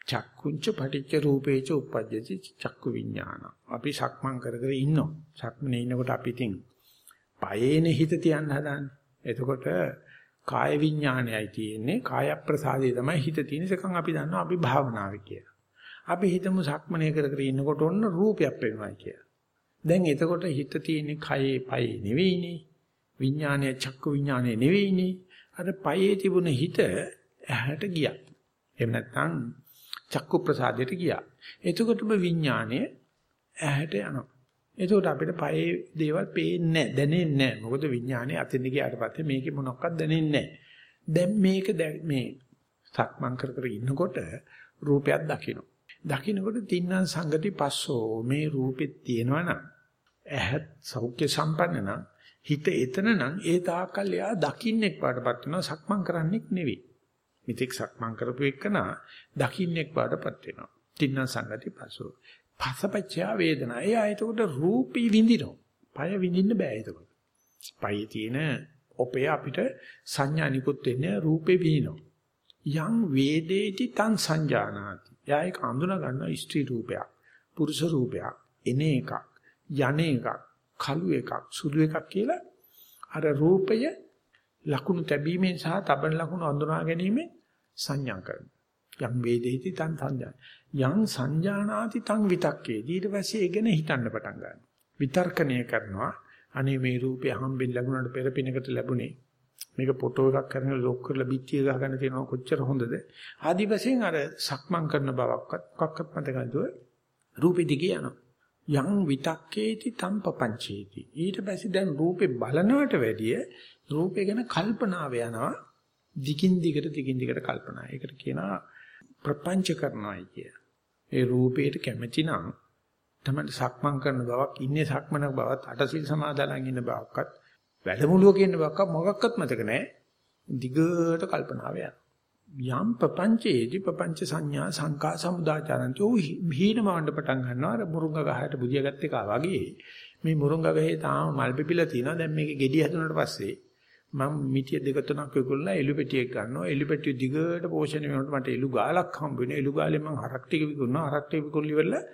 චක්කුංච පටිච්ච රූපේච උප්පජ්ජති චක්කු විඥාන. අපි සක්මන් කර කර ඉන්නවා. සක්මනේ ඉන්නකොට අපි තින් පයේනේ හිත තියන්න හදාන්නේ. එතකොට කාය විඥානයයි තියෙන්නේ. කාය ප්‍රසාදේ තමයි හිත තියෙන. ඒකන් අපි දන්නවා අපි භාවනාවේ කියලා. අපි හිතමු සක්මනේ කර කර ඉන්නකොට ඔන්න රූපයක් වෙනවා කියලා. දැන් එතකොට හිත තියෙන්නේ කයේ පයේ නෙවෙයිනේ. විඥානය චක්කු විඥානය නෙවෙයිනේ. අර පයේ තිබුණ හිත ඇහැට ගියා. එහෙම නැත්නම් චක්කු ප්‍රසාදයට ගියා. එතකොටම විඥානය ඇහැට යනවා. එතකොට අපිට පයේ දේවල් පේන්නේ නැහැ, දැනෙන්නේ නැහැ. මොකද විඥානේ අතින් ගියාට පස්සේ මේකේ මොනක්වත් දැනෙන්නේ නැහැ. දැන් මේක මේ සක්මන් කර කර ඉන්නකොට රූපයක් දකින්න. දකින්නකොට තින්නම් සංගති පස්සෝ මේ රූපෙත් තියෙනවනම් ඇහත් සෞඛ්‍ය සම්පන්න නම් හිත එතන නම් ඒ තාකල් එයා දකින්නෙක් වඩපත් වෙනවා සක්මන් කරන්නෙක් නෙවෙයි. මිත්‍යක් සක්මන් කරපු එකනා දකින්නෙක් වඩපත් වෙනවා. තින්නම් සංගති පස්සෝ. පසපච්චය වේදනා. එයා එතකොට රූපී විඳිනවා. පය විඳින්න බෑ එතකොට. පයේ තියෙන ඔපේ අපිට සංඥා නිකුත් වෙන්නේ රූපේ විඳිනවා. යං වේදේති තං සංජානාති. එයා ඒක අඳුන ගන්නවා ස්ත්‍රී රූපයක්, පුරුෂ රූපයක්, එන එකක්, යන එකක්, කළු එකක්, සුදු එකක් කියලා අර රූපය ලකුණු තැබීමෙන් සහ තබන ලකුණු අඳුනා ගැනීමෙන් සංඥා කරනවා. යම් වේදේති තං සංජාන. යම් සංජානාති තං විතක්කේ. ඊට පස්සේ ඒ ගැන හිතන්න පටන් ගන්නවා. විතර්කණය කරනවා. අනේ මේ රූපය හම්බෙන් ලැබුණාට පෙර පිනකට ලැබුණේ. මේක ෆොටෝ එකක් කරගෙන ලොක් කරලා පිටිය ගහගෙන තියෙනවා කොච්චර හොඳද. ආදි වශයෙන් අර සක්මන් කරන බවක්වත් මොකක්වත් මතක නැතුව රූපෙ දිගේ යනවා. යම් විතක්කේති තම් පපංචේති. ඊට පස්සේ දැන් රූපේ බලනවට වැඩිය රූපේ ගැන කල්පනාව යනවා. දිගින් දිගට දිගින් දිගට කල්පනා. ඒකට කියනවා ප්‍රපංච කරනවායි කිය. ඒ රූපේට කැමැති නම් තමයි සක්මන් කරන බවක් ඉන්නේ සක්මන බවත් අටසිල් සමාදානන් ඉන්න බවක්වත් වැඩමුළුවක ඉන්න බවක්වත් මොකක්වත් මතක නැහැ. දිගට කල්පනාව යම් ප්‍රපංචයේදී ප්‍රපංච සංඥා සංකා සමුදාචරන්ති ඔහු හීනමවන්න පටන් ගන්නවා. අර මුරුංග ගහට බුදියාගත් එක වගේ. මේ මුරුංග ගහේ තාම මල් පිපිලා තියෙනවා දැන් මේකේ ගෙඩි හදුනට පස්සේ මම මිටිය දෙක තුනක් විකුණලා එළු පෙටියක් ගන්නවා. එළු පෙටිය දිගට පෝෂණය වෙනකොට මට එළු ගාලක් හම්බ වෙනවා. එළු ගාලේ මම හරක් ටික විකුණනවා හරක් ටික විකුණලි ඉවරලා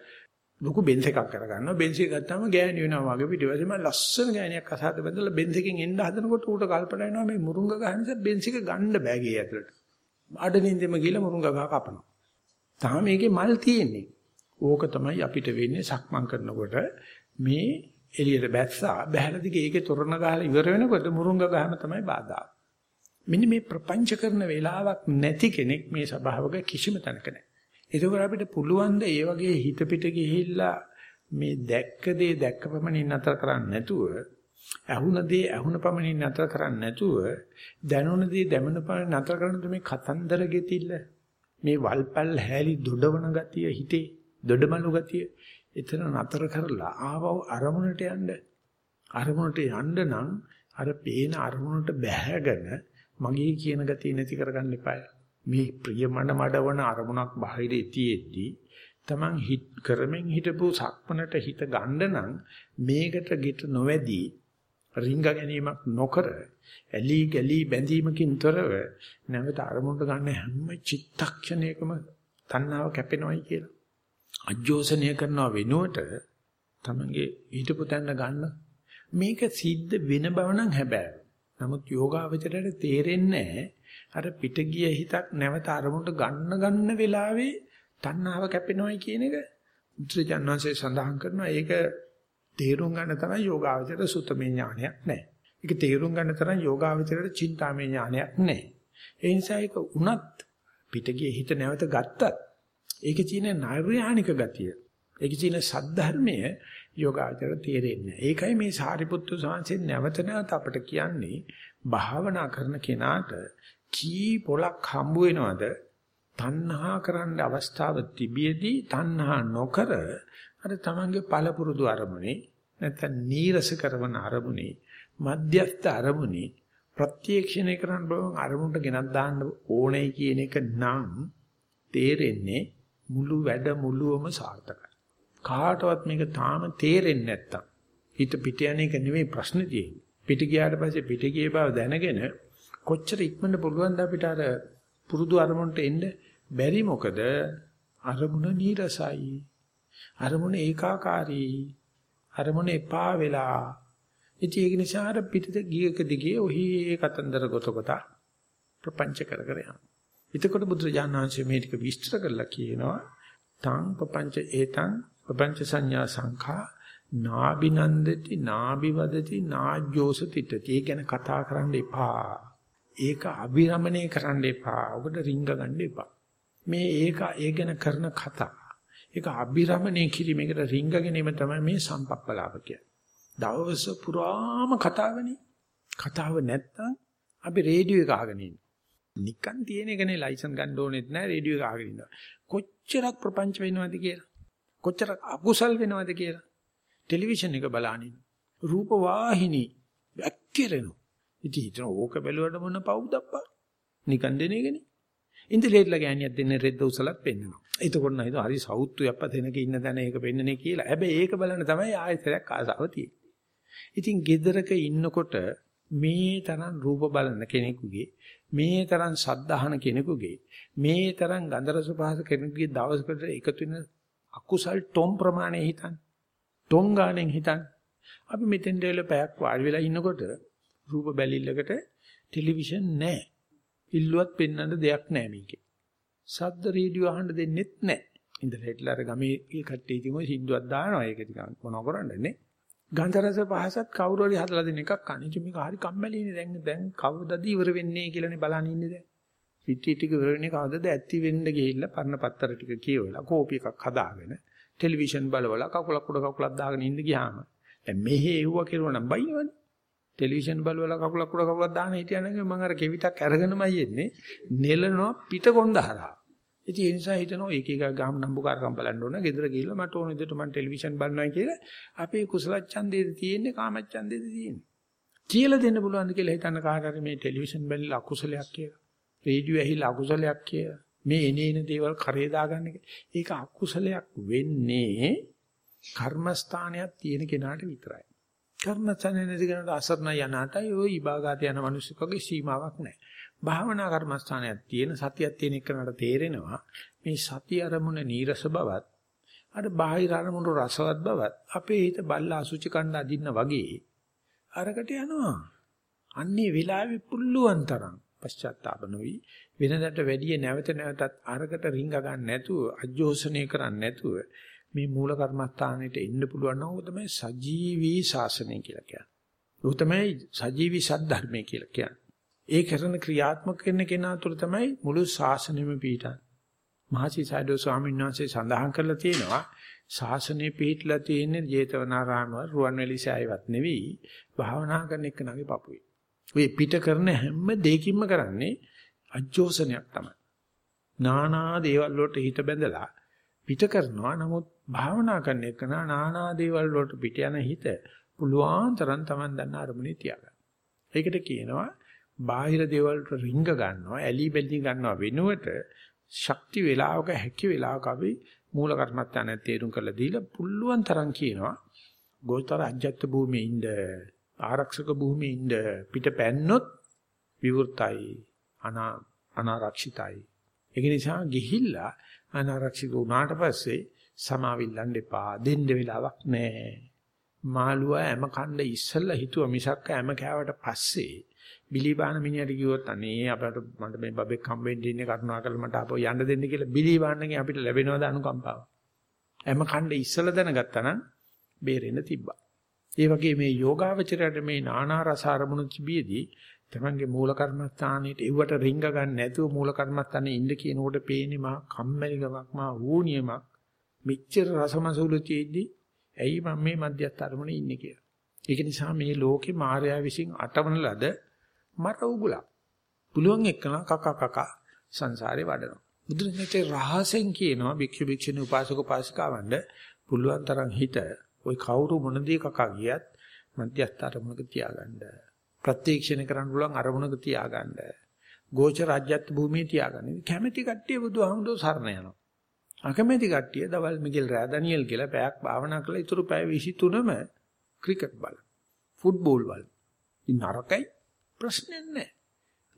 ලොකු බෙන්ස් එකක් කරගන්නවා බෙන්ස් එක ගත්තාම ගෑණි වෙනවා වගේ පිටිපස්සේ මම ලස්සන ගෑණියක් අසහද බඳලා බෙන්ස් එකෙන් එන්න හදනකොට ඌට කල්පනා වෙනවා මේ මුරුංග ගහ නිසා බෙන්ස් එක ගන්න බෑ ගේ ඇතුළට. අඩ නින්දෙම ගිහලා මුරුංග ගහ කපනවා තාම මේකේ මල් තියෙන්නේ ඕක තමයි අපිට වෙන්නේ සක්මන් කරනකොට මේ එළියට බැස්සා බහැලා දිගේ ඒකේ තොරණ ගහලා ඉවර වෙනකොට මුරුංග ගහම තමයි බාධා. මෙන්න මේ ප්‍රපංච කරන වෙලාවක් නැති කෙනෙක් මේ ස්වභාවක කිසිම තැනක නැහැ. ඒකෝර අපිට පුළුවන් ද ඒ වගේ හිත පිට ගිහිල්ලා මේ දැක්ක දේ දැක්ක පමණින් නතර කරන්නේ නැතුව ඇහුණ දේ ඇහුණ පමණින් නතර කරන්නේ නැතුව දැනුණ දේ දැනුණ පමණින් නතර කරන මේ කතන්දර ගෙතිල්ල මේ වල්පල් හැලි දොඩවන ගතිය හිතේ දොඩමලු ගතිය එතන නතර කරලා ආවව අරමුණට යන්න. අරමුණට යන්න නම් අර පේන අරමුණට බැහැගෙන මගේ කියන ගතිය නැති කරගන්න එපායි. මේ ප්‍රියමන මඩවන අරමුණක් බාහිරේ තියෙද්දි Taman හිත කරමින් හිටපු සක්මනට හිත ගන්න නම් මේකට ගිට නොවැදී රිංග ගැනීමක් නොකර ඇලි ගලි බැඳීමකින් තොරව නැවත අරමුණට ගන්න හැම චිත්තක්ෂණයකම තණ්හාව කැපෙනවයි කියලා. අජෝසනය කරනව වෙනුවට තමන්ගේ හිතපු තැන්න ගන්න මේක සිද්ධ වෙන බව නම් හැබැයි. නමුත් යෝගාවචරයට තේරෙන්නේ අර පිට ගිය හිතක් නැවත අරමුණට ගන්න ගන්න වෙලාවේ තණ්හාව කැපෙනවයි කියන එක මුත්‍රාඥාන්සේ සඳහන් කරනවා ඒක තේරුම් ගන්න තරම් යෝගාවචරයට සුතමේ ඥානයක් නැහැ. ඒක තේරුම් ගන්න තරම් යෝගාවචරයට චින්තාමේ ඥානයක් නැහැ. ඒ නිසා ඒක උනත් පිට ගිය හිත නැවත ගත්තත් ඒකේ තියෙන නෛර්යානික ගතිය. ඒකේ තියෙන සද්ධර්මය යෝගාචර තේරෙන්නේ. ඒකයි මේ සාරිපුත්තු සාංශෙන් නැවත නැවත අපිට කියන්නේ භාවනා කරන කෙනාට කී පොලක් හම්බ වෙනවද? තණ්හා කරන්න අවස්ථාව තිබියදී තණ්හා නොකර අර තමන්ගේ පළපුරුදු අරමුණේ නැත්නම් නීරස කරන අරමුණේ මධ්‍යස්ථ අරමුණේ ප්‍රත්‍යක්ෂණය කරන්න බලන අරමුණට ගෙනත් දාන්න ඕනේ කියන එක නම් තේරෙන්නේ මුළු වැඩ මුළුවම සාර්ථකයි. කාටවත් මේක තාම තේරෙන්නේ නැත්තම් හිත පිට යන එක නෙමෙයි ප්‍රශ්නේ තියෙන්නේ. පිට ගියාට පස්සේ පිට ගිය බව දැනගෙන කොච්චර ඉක්මනට පුළුවන්ද අපිට අර පුරුදු අරමුණට එන්න බැරි මොකද අරමුණ නීරසයි. අරමුණ ඒකාකාරී. අරමුණ එපා වෙලා. ඉතින් ඒක නිසා අර පිටත ගියක දිගේ ඔහි කතන්දර ගොත කොට ප්‍රපංච කර කර යනවා. එතකොට බුදුරජාණන් වහන්සේ මේ ටික විස්තර කරලා කියනවා තං ප්‍රපංච ඒතං ප්‍රපංච සංඥා සංඛා නාබිනන්දති නාබිවදති නාජ්ජෝසතිතති ඒ ගැන කතා කරන්න එපා. ඒක අභිරමණය කරන්න එපා. ඔකට රිංග ගන්න එපා. මේ ඒක ඒ ගැන කරන කතා. ඒක අභිරමණය කිරීමේකට රිංග ගැනීම තමයි මේ සම්පප්පලාප කියන්නේ. දවස පුරාම කතාවනේ. කතාව නැත්තම් අපි රේඩියෝ එක අහගෙන ඉන්නේ. නිකන් තියෙන එකනේ ලයිසන් ගන්න ඕනෙත් නැහැ රේඩියෝ එක අහගෙන ඉන්නවා. කොච්චරක් ප්‍රපංච වෙනවද කියලා. කොච්චරක් අකුසල් වෙනවද කියලා. ටෙලිවිෂන් එක බලනින්. රූප වාහිනී ඇක්කිරෙනවා. ඉතින් හිතන ඕක බැලුවට මොන පවුද අප්පා? නිකන් දෙන එකනේ. ඉන්දලේట్లా ගෑණියක් දෙන්න රෙද්ද උසලත් පෙන්නනවා. එතකොට නේද හරි සෞත්තු යප්ප දෙනක ඉන්න තැන ඒක පෙන්නනේ කියලා. හැබැයි ඒක බලන්න තමයි ආයතනයක් ආසාව තියෙන්නේ. ඉතින් gedaraක ඉන්නකොට මේ තරම් රූප බලන කෙනෙකුගේ මේ තරම් සද්ධාහන කෙනෙකුගේ මේ තරම් ගන්ධ රස පහස කෙනෙකුගේ දවසකට එකතු වෙන අකුසල් ටොම් ප්‍රමාණය හිතන්න. ටොම් ගාණෙන් හිතන්න. අපි මෙතෙන් දෙල පැයක් වාඩි වෙලා ඉන්නකොට රූප බැලිල්ලකට ටෙලිවිෂන් නැහැ. ඉල්ලුවත් පෙන්වන්න දෙයක් නැහැ මේකේ. ශබ්ද රේඩියෝ අහන්න දෙන්නෙත් නැහැ. ඉඳලා හිටලා අර ගමේ කට්ටිය ඉතින් ඔය සින්දුවක් දානවා ඒක ටික මොනව කරන්නද ගන්ධ රස පහසත් කවුරු හරි හදලා දෙන එකක් අනිත් මේක හරි කම්මැලිනේ දැන් දැන් කවදද ඉවර වෙන්නේ කියලානේ බලන් ඉන්නේ දැන්. පිටි ටික ඉවර වෙන්නේ කවදද ඇත්ති වෙන්න ගිහිල්ලා පරණ පත්තර ටික කියවලා කෝපි එකක් හදාගෙන ටෙලිවිෂන් බලවලා කකුලක් උඩ කකුලක් දාගෙන ඉන්න ගියාම දැන් මෙහෙ එව්ව කෙරුවා නම් බයිනවනේ. ටෙලිවිෂන් බලවලා කකුලක් උඩ කකුලක් දාන හිටියනම් මම අර කෙවිතක් අරගෙනමයි එන්නේ. නෙලනවා පිට කොන්ද හරහා. ඉතින් ඒ නිසා හිතනවා එක එක ගාම නම්බුකාරකම් බලන්න ඕන. ගෙදර ගිහිල්ලා මට ඕන විදිහට මම ටෙලිවිෂන් බලනවා කියලා අපේ කුසල ඡන්දේද තියෙන්නේ කාම ඡන්දේද තියෙන්නේ. කියලා දෙන්න පුළුවන්ද කියලා හිතන්න කාට හරි මේ ටෙලිවිෂන් බැලලා අකුසලයක් කියලා. රේඩියෝ ඇහිලා අකුසලයක් කියලා. මේ එනේන දේවල් කරේ දාගන්න එක. ඒක අකුසලයක් වෙන්නේ කර්මස්ථානයක් තියෙන කෙනාට විතරයි. කර්මස්ථානේ නැති කෙනාට අසරණ යනාටයි ওই ඉබාගාත යන මිනිස්සුකගේ සීමාවක් නැහැ. භාවනා කර්මස්ථානයක් තියෙන සතියක් තියෙන එකනට තේරෙනවා මේ සතිය අරමුණ නීරස බවත් අර බාහිර අරමුණු රසවත් බවත් අපේ හිත බල්ලා අසුචි කණ්ඩ අදින්න වගේ අරකට යනවා අන්නේ වෙලාවේ පුල්ලුවන් තරම් පශ්චාත්තාප නොවි වෙනදට වැඩිය නැවත නැවතත් අරකට රිංග ගන්න නැතුව අජෝසනය කරන්නේ නැතුව මේ මූල කර්මස්ථානෙට එන්න පුළුවන් නම් තමයි සජීවී ශාසනය කියලා කියන්නේ. ਉਹ තමයි සජීවී සද්ධර්මය කියලා කියන්නේ. ඒ කරන ක්‍රියාත්මක කරන කෙනා තුළ තමයි මුළු ශාසනයම පිහිටන්නේ. මහසිසාරදෝ ස්වාමීන් වහන්සේ සඳහන් කරලා තියෙනවා ශාසනය පිහිටලා තියෙන්නේ ජේතවනාරාම රුවන්වැලි සෑයවත් නෙවෙයි භාවනා කරන එකනගේ පපුවේ. ඔය පිට කරන හැම දෙයකින්ම කරන්නේ අජෝසනයක් තමයි. නානා දේවල් වලට හිත බැඳලා පිට කරනවා නමුත් භාවනා කරන එක නානා දේවල් වලට පිට යන හිත පුළුවන් තරම් Taman දන්න අරමුණේ තියාගන්න. ඒකට කියනවා බාහිර දේවල් රිංග ගන්නවා, ඇලි බැලි ගන්නවා වෙනුවට ශක්ති වේලාවක හැකි වේලාවක අපි මූල කර්මත්තාන තේරුම් කරලා දීලා පුළුවන් තරම් කියනවා. ගෝතර අජ්ජත් භූමියේ ඉන්න ආරක්ෂක භූමියේ ඉන්න පිට පැන්නොත් විවෘතයි අනා අනාරක්ෂිතයි. ඒක නිසා ගිහිල්ලා අනාරක්ෂිත වුණාට පස්සේ සමාවිල්ලන්න එපා දෙන්න වෙලාවක් නැහැ. මාළුවා හැම කණ්ඩ ඉස්සල්ලා හිතුවා මිසක් හැම කෑවට පස්සේ බිලි බාන මිනිහට කිව්වොත් අනේ අපට මට මේ බබෙක් හම්බෙන්න ඉන්නේ කරුණාකරලා මට ආපහු යන්න දෙන්න කියලා බිලි බාන්නගෙන් අපිට ලැබෙනවද අනුකම්පාව? හැම කණ්ඩ ඉස්සලා දැනගත්තා නම් බේරෙන්න තිබ්බා. ඒ වගේ මේ යෝගාවචරයට මේ නානා රස අරමුණු තිබියදී තමන්ගේ මූල කර්මස්ථානෙට එව්වට රිංග ගන්න නැතුව මූල කර්මස්ථානේ ඉන්න කියනකොට පේන්නේ මා කම්මැලිකමක් මා ඌනියමක් මෙච්චර රසමසූල තියෙද්දි ඇයි මම මේ මධ්‍යස්ථ අරමුණේ ඉන්නේ කියලා. ඒක නිසා මේ ලෝකේ මායාව විසින් අටවන ලද මට උගුලා. පුළුවන් එක්කන කක කක සංසාරේ වඩනවා. බුදුරජාණන්සේ රහසෙන් කියනවා භික්ෂු භික්ෂුණී උපාසක උපාසිකාවන්ට පුළුවන් තරම් හිත ওই කවුරු මොන දේ කක ගියත් මධ්‍යස්ථ අරමුණක තියාගන්න. ප්‍රත්‍යක්ෂණය කරන්න පුළුවන් අරමුණක තියාගන්න. ගෝච රාජ්‍යත් භූමියේ තියාගන්න. කැමැති කට්ටිය බුදුහාමුදුරුවෝ සරණ යනවා. අකමැති කට්ටිය දවල් මිගෙල් රෑ ඩැනියෙල් කියලා පැයක් භාවනා කරලා ඊටු පැය 23ම ක්‍රිකට් බලන. ෆුට්බෝල් බලන. ඉතින් නරකයි ප්‍රශ්නයක් නැහැ.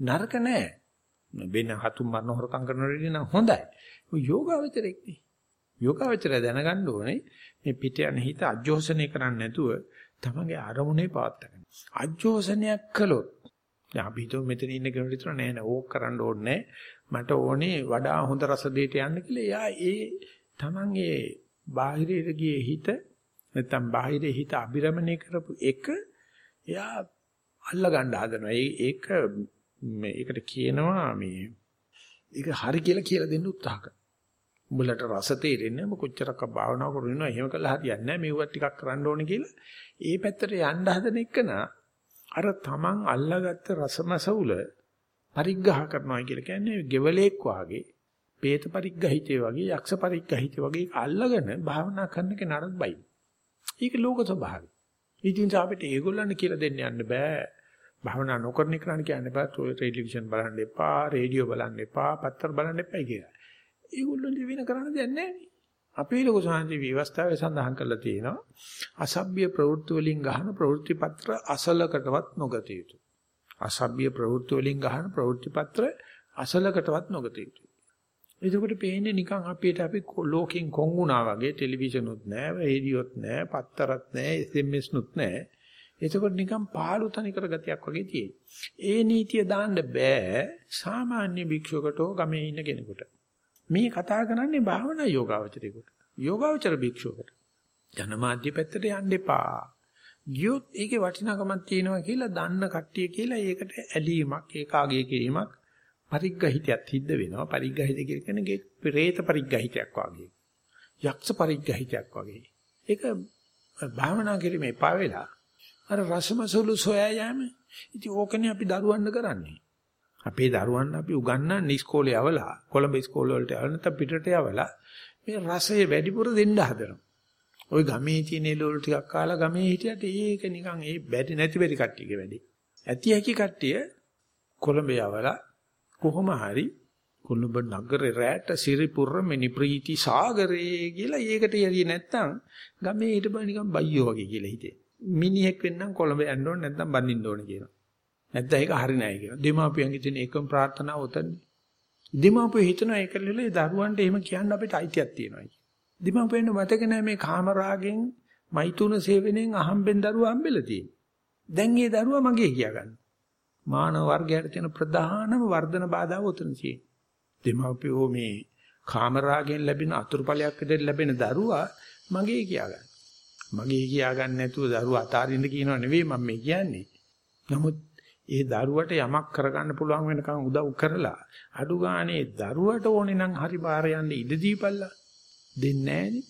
නරක නැහැ. වෙන හතුන් මරන හොරකම් කරන රෙඩි නම් හොඳයි. ඔය යෝගාවචරෙක් නේ. යෝගාවචරය දැනගන්න ඕනේ මේ පිට යන හිත අජෝසනය කරන්නේ නැතුව තමන්ගේ අරමුණේ පවත් ගන්න. අජෝසනයක් කළොත් දැන් අපි හිතුව මෙතන ඉන්න කෙනෙකුට විතර නෑ නෑ ඕක කරන්න ඕනේ මට ඕනේ වඩා හොඳ රස දෙයට යන්න කියලා. එයා ඒ තමන්ගේ බාහිරයට ගියේ හිත නැත්තම් බාහිරේ හිත අබිරමණය කරපු එක එයා අල්ල ගන්න හදනවා. ඒක මේකට කියනවා මේ ඒක හරි කියලා කියලා දෙන්න උත්සාහ කරනවා. උඹලට රස තේරෙන්නේ ඔබ කොච්චරක් භාවනා කරනවා එහෙම කළා හරියන්නේ නැහැ මෙව්වා ටිකක් කරන්න ඕනේ කියලා. ඒ පැත්තට යන්න හදන එකන අර තමන් අල්ලාගත්ත රසමසවුල පරිග්‍රහ කරනවා කියලා කියන්නේ ගෙවලේක් වාගේ, പ്രേත පරිග්‍රහිතේ වගේ, යක්ෂ පරිග්‍රහිතේ වගේ අල්ලගෙන භාවනා කරන එක නරක බයි. ඒක ලෝක ස්වභාවය. ඉතින් අපිට ඒගොල්ලන් කියලා දෙන්න යන්න බෑ. භාවනා නොකරන එකට කියන්න බෑ. ටෙලිවිෂන් බලන්න එපා, රේඩියෝ බලන්න එපා, පත්තර බලන්න එපා කියලා. ඒගොල්ලෝ දිවින කරන්න දෙයක් නැහැ අපේ ලෝක සාන්ති විවස්ථාවේ සඳහන් කරලා තියෙනවා අසභ්‍ය ප්‍රවෘත්ති වලින් ගහන ප්‍රවෘත්ති පත්‍ර අසලකටවත් නොගත යුතුය. අසභ්‍ය ප්‍රවෘත්ති වලින් ගහන ප්‍රවෘත්ති පත්‍ර අසලකටවත් නොගත යුතුය. එතකොට පේන්නේ නිකන් අපිට අපි ලෝකෙන් කොන් වුණා වගේ ටෙලිවිෂන් උත් නැහැ, රේඩියෝත් නැහැ, පත්තරත් නැහැ, SMS නුත් නැහැ. එතකොට නිකන් පාළු තනි කර ගතියක් වගේ තියෙයි. ඒ නීතිය දාන්න බෑ සාමාන්‍ය භික්ෂුවකට හෝ ගමේ ඉන්න කෙනෙකුට. මේ කතා කරන්නේ භාවනා යෝගාවචරයකට. යෝගාවචර භික්ෂුවකට. ජනමාධ්‍ය පැත්තට යන්න එපා. ගියොත් ඒකේ වටිනාකමක් තියෙනවා කියලා දන්න කට්ටිය කියලා ඒකට ඇලීමක් ඒකාගය කිරීමක් පරිග්‍රහිතයක් සිද්ධ වෙනවා. පරිග්‍රහිත කියන්නේ ප්‍රේත පරිග්‍රහිතයක් වගේ. යක්ෂ පරිග්‍රහිතයක් වගේ. ඒක භාවනා කිරීමේ එපා වෙලා අර රසමසලු සොයා යෑම. ඉතින් ඕකනේ අපි දරුවන්න කරන්නේ. අපේ දරුවන් අපි උගන්වන්නේ ඉස්කෝලේ යවලා කොළඹ ඉස්කෝල වලට යවලා නැත්නම් පිටට යවලා මේ රසය වැඩිපුර දෙන්න හදනවා. ওই ගමේ තියෙන එළවලු ටිකක් කාලා ගමේ හිටියට ඒක නිකන් ඒ බැරි නැති බැරි කට්ටියගේ වැඩි. ඇති හැකි කට්ටිය කොළඹ යවලා කොහොම හරි කොළඹ නගරේ රැට සිරිපුර මිනි ප්‍රීති සාගරේ කියලා ඒකට යරියේ නැත්තම් ගමේ හිටපන් නිකන් බයියෝ වගේ කියලා හිතේ. මිනිහෙක් වෙන්නම් කොළඹ යන්න ඕනේ නැත්නම් බඳින්න ඕනේ කියනවා. නැත්නම් ඒක හරි නෑ කියනවා. දෙමාපියන්ගේ තියෙන එකම ප්‍රාර්ථනාව උතන්නේ. දෙමාපියෝ හිතනවා ඒක ලෙලේ දරුවන්ට එහෙම කියන්න අපිට අයිතියක් තියෙනවා කියලා. දෙමාපියන්ට මතක නෑ මේ කාමරාගෙන් මෛතුන සේවනයෙන් අහම්බෙන් දරුවා හම්බෙලා තියෙන්නේ. දැන් මේ දරුවා මගේ කියාගන්න. මානව වර්ගයට තියෙන ප්‍රධානම වර්ධන බාධාව උතන තියෙන්නේ. දෙමාපියෝ මේ කාමරාගෙන් ලැබෙන අතුරුඵලයක් විදිහට ලැබෙන දරුවා මගේ කියාගන්න. මගේ කියාගන්න නැතුව දරුවා අතාරින්න කියනව නෙවෙයි මම මේ කියන්නේ. නමුත් ඒ දරුවට යමක් කරගන්න පුළුවන් වෙනකන් උදව් කරලා අඩු ගානේ දරුවට ඕනේ නම් හරි බාර යන්න ඉඩ දීපල්ලා දෙන්නේ නැහනේ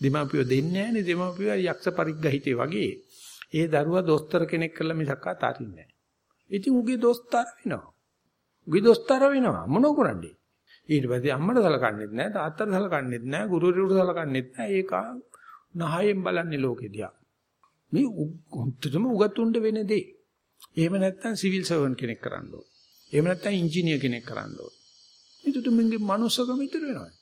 දෙමාපියෝ දෙන්නේ නැහනේ දෙමාපියෝ යක්ෂ පරිග්‍රහිතේ වගේ ඒ දරුවා දොස්තර කෙනෙක් කරලා මිසක් අතාරින්නේ නැහැ ඉතින් උගේ දොස්තර වෙනවා උගේ දොස්තර වෙනවා මොන කරන්නේ ඊට පස්සේ අම්මට සලකන්නේත් නැහැ තාත්තට සලකන්නේත් නැහැ ගුරුවරයෙකුට සලකන්නේත් නැහැ ඒක නහයෙන් බලන්නේ ලෝකෙදියා මේ උන්ටම උගතුන්ට වෙන දේ එහෙම නැත්නම් සිවිල් සර්වන්ට් කෙනෙක් කරන්න ඕන. එහෙම නැත්නම් ඉංජිනේර කෙනෙක් කරන්න ඕන. ඒකට මගේ මනුස්සකම ඉතුරු වෙනවා.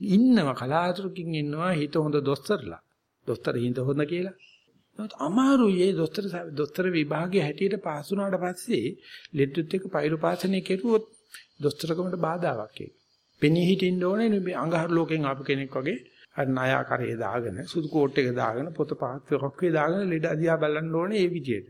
ඉන්නව කලාතුරකින් ඉන්නවා හිත හොඳ දොස්තරලා. දොස්තර හිත හොඳ කියලා. නමුත් අමාරුයි ඒ දොස්තර දොස්තර විභාගයේ හැටියට පාස් වුණාට පස්සේ ලෙඩුත් එක්ක පෛරුපාසනය කෙරුවොත් දොස්තරකමට බාධාවක් ඒක. පෙනී හිටින්න ඕනේ නේ අඟහරු ලෝකෙන් ආපු කෙනෙක් වගේ අර ණයාකරේ දාගෙන සුදු කෝට් එක දාගෙන පොත පහත් රොක්කේ දාගෙන ලෙඩ අධියා බලන්න ඕනේ ඒ විදිහට.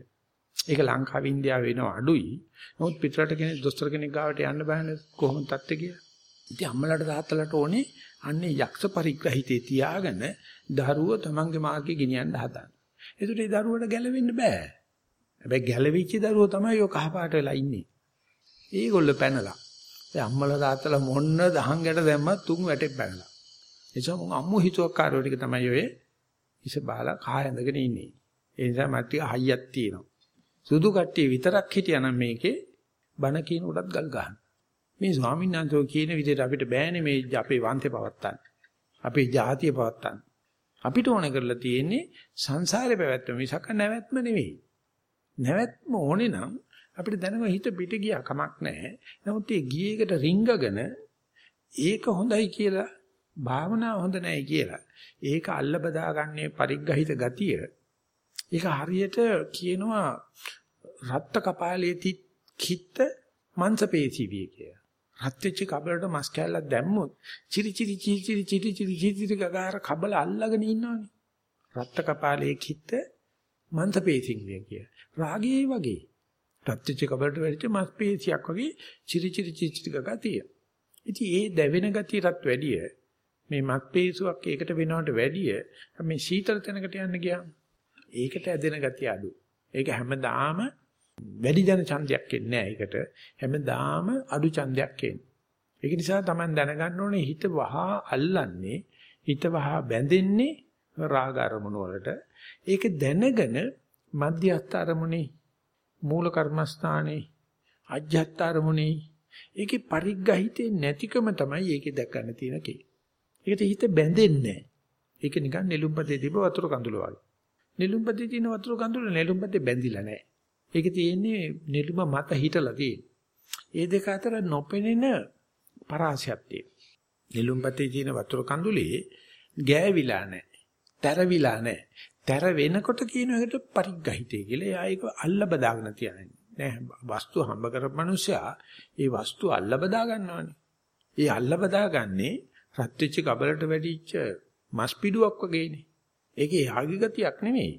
ඒක ලංකාවේ ඉන්දියාවේ වෙනව අඩුයි. නමුත් පිටරට කෙනෙක් දොස්තර කෙනෙක් ගාවට යන්න බෑනේ කොහොමද තත්ත්වය කියලා. ඉතින් අම්මලාට තාත්තලාට ඕනේ අන්නේ යක්ෂ පරිග්‍රහිතේ තියාගෙන දරුව තමන්ගේ මාර්ගේ ගෙනියන්න හදන්න. ඒකට ඒ දරුවට ගැලවෙන්න බෑ. හැබැයි ගැලවිච්ච දරුවෝ තමයි ඔය කහපාට වෙලා ඉන්නේ. ඒගොල්ලෝ පැනලා. ඒ අම්මලා තාත්තලා මොන්න දහංගට දැම්මත් තුන් වැටෙන් පැනලා. එනිසා මම අම්මු හිතුවක්කාරයෝ ටික තමයි ඔය ඉස බාලා කහ ඇඳගෙන ඉන්නේ. ඒ නිසා මට ටික හයියක් තියෙනවා. සුදු කට්ටිය විතරක් හිටියනම් මේකේ බණ කියන උඩත් ගල් ගන්න. මේ ස්වාමීන් වහන්සේ කියන විදිහට අපිට බෑනේ මේ අපේ වංශේ පවත්තන්න. අපේ ජාතිය පවත්තන්න. අපිට ඕන කරලා තියෙන්නේ සංසාරේ පැවැත්ම මිසක නැවැත්ම නෙවෙයි. නැවැත්ම ඕනේ නම් අපිට දැනග හිත පිට ගියා කමක් නැහැ. නමුත් ඒ ගියේකට රිංගගෙන ඒක හොඳයි කියලා භාවනාව හොඳ නැහැ කියලා. ඒක අල්ල බදාගන්නේ පරිග්‍රහිත ගතිය. ඒක හරියට කියනවා රත්ත කපාලේ කිත්ත මංසපේසීවිය කියලා. රත් වෙච්ච කබලට මස් කැල්ලක් දැම්මොත් චිරි චිරි චිරි චිරි චිරි චිරි චිරි ගගාර කබල අල්ලගෙන ඉන්නවනේ. රත්ත කපාලේ කිත්ත මංසපේසීවිය කියලා. රාගයේ වගේ. රත් වෙච්ච කබලට වෙච්ච මස් පේසියක් වගේ චිරි චිරි චිරි චිරි ගගා තියෙන. ඉතින් ඒ දැවෙන ගතියටත් වැඩිය මේ මත් පේසුවක් ඒකට වෙනවට වැඩිය මේ සීතල තැනකට යන්න ගියාම ඒකට ඇදෙන ගතිය අඩු. ඒක හැමදාම වැඩි ජන ඡන්දයක් එන්නේ නැහැ ඒකට. හැමදාම අඩු ඡන්දයක් එන්නේ. ඒක නිසා Taman දැනගන්න ඕනේ හිත වහා අල්ලන්නේ හිත වහා බැඳෙන්නේ රාග අරමුණු වලට. ඒක දැනගෙන මධ්‍යස්ථ අරමුණේ මූල කර්මස්ථානේ අජ්ජත් අරමුණේ ඒකේ පරිග්‍රහිතේ නැතිකම තමයි ඒකේ දැක ගන්න තියෙන කේ. ඒකට හිත බැඳෙන්නේ නැහැ. ඒක නිකන් නෙළුම්පතේ තිබ්බ වතුර කඳුල වගේ. නෙළුම්පතේ තියෙන වතුර කඳුල නෙළුම්පතේ බැඳිලා නැහැ. ඒක තියෙන්නේ නෙළුම මත හිටලා තියෙන්නේ. ඒ දෙක අතර නොපෙනෙන පරාසයක් තියෙනවා. නෙළුම්පතේ තියෙන වතුර කඳුලේ ගෑවිලා නැහැ. තැරවිලා නැහැ. තැර වෙනකොට කියන එකට පරිග්‍රහිතය කියලා. එයා ඒක අල්ල බදාගෙන තියන්නේ. නෑ වස්තු හම්බ කරපු මිනිසයා ඒ වස්තු අල්ල බදා ගන්නවනේ. ඒ අල්ල බදාගන්නේ රත් වෙච්ච කබලට වැඩිච්ච මස් පිඩුවක් වගේනේ. ඒකේ යාගි ගතියක් නෙමෙයි.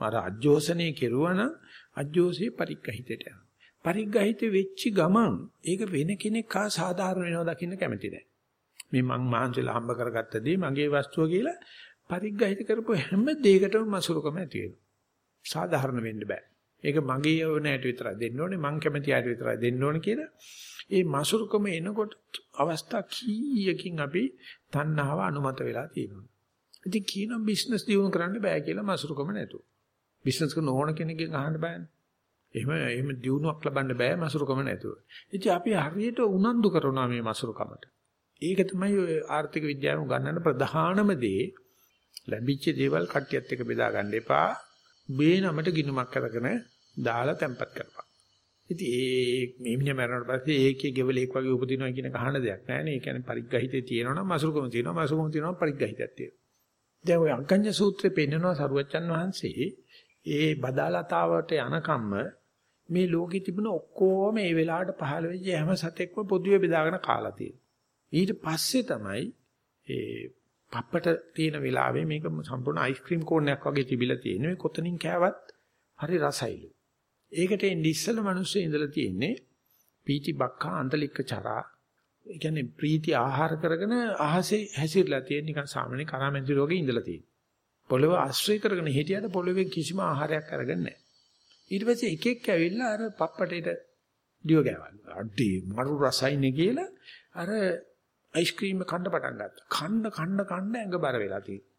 අර අජෝසනේ කෙරුවනම් අජෝසේ පරිග්‍රහිතයට යනවා. පරිග්‍රහිත වෙච්ච ගමන් ඒක වෙන කෙනෙක් හා සාධාරණ වෙනවා දකින්න කැමති නැහැ. මේ මං මහන්සිලා හම්බ කරගත්ත දේ මගේ වස්තුව කියලා පරිග්‍රහිත කරපු හැම දෙයකටම මසුරුකම ඇති වෙනවා. සාධාරණ වෙන්න බෑ. ඒක මගේ ඕනෑට විතරයි දෙන්න ඕනේ මං කැමති ආයට විතරයි දෙන්න ඕනේ කියලා. ඒ මසුරුකම එනකොට අවස්ථා කීයකින් අපි තණ්හාව අනුමත වෙලා තියෙනවා. ඉතින් කියනවා බිස්නස් දියුණු කරන්න බෑ කියලා මසුරුකම නැතුව. බිස්නස් කරන ඕන කෙනෙක්ගෙන් අහන්න බෑනේ. එහෙම එහෙම දියුණුවක් ලබන්න බෑ මසුරුකම නැතුව. ඉතින් අපි හරියට උනන්දු කරනවා මේ මසුරුකමට. ඒක තමයි ඔය ආර්ථික විද්‍යාවෙන් ගන්නන ප්‍රධානම දේ. ලැබිච්ච දේවල් කට්ටියත් එක්ක බෙදා ගන්න එපා. මේ නමට ගිනුමක් කරගෙන දාලා තැම්පත් කරපන්. ඉතින් ඒ මේ මිනිහ මරනකොට පස්සේ ඒකේ ගෙවලෙක් වගේ උපදිනවා කියන කහන දෙයක් නෑ නේ. ඒ කියන්නේ පරිග්‍රහිතේ තියෙනවා නම් මසුරුකම තියෙනවා. මසුරුකම තියෙනවා පරිග්‍රහිතයක් තියෙනවා. දැන් ඔය අංකඤ්ඤ සූත්‍රේ පෙන්නනවා සරුවච්චන් වහන්සේ ඒ බදාලතාවට යනකම්ම මේ ලෝකෙ තිබුණ ඔක්කොම මේ වෙලාවට පහළ වෙච්ච හැම සතෙක්ම පොදුවේ බෙදාගෙන කාලා තියෙනවා. ඊට පස්සේ තමයි ඒ පප්පට තියෙන වෙලාවේ මේක සම්පූර්ණ අයිස්ක්‍රීම් කෝන් එකක් වගේ තිබිලා තියෙනවා. මේ කොතනින් කෑවත් හරි රසයිලු. ඒකට එන්නේ ඉස්සෙල්ලා මිනිස්සු ඉඳලා තියෙන්නේ පීටි බක්කා අන්තලික්ක චරා. ඒ කියන්නේ ප්‍රීති ආහාර කරගෙන අහසේ හැසිරලා තියෙන නිකන් සාමාන්‍ය කරාමැදි රෝගේ ඉඳලා තියෙන්නේ. පොළව ආශ්‍රය කරගෙන හිටියට පොළවේ කිසිම ආහාරයක් අරගෙන නැහැ. ඊට පස්සේ එකෙක් ඇවිල්ලා අර පප්පටේට දිව ගෑවලු. අඩේ මරු රසයිනේ කියලා අර අයිස්ක්‍රීම් කන්න පටන් ගත්තා. කන්න කන්න කන්න ඇඟ බර වෙලා තියෙනවා.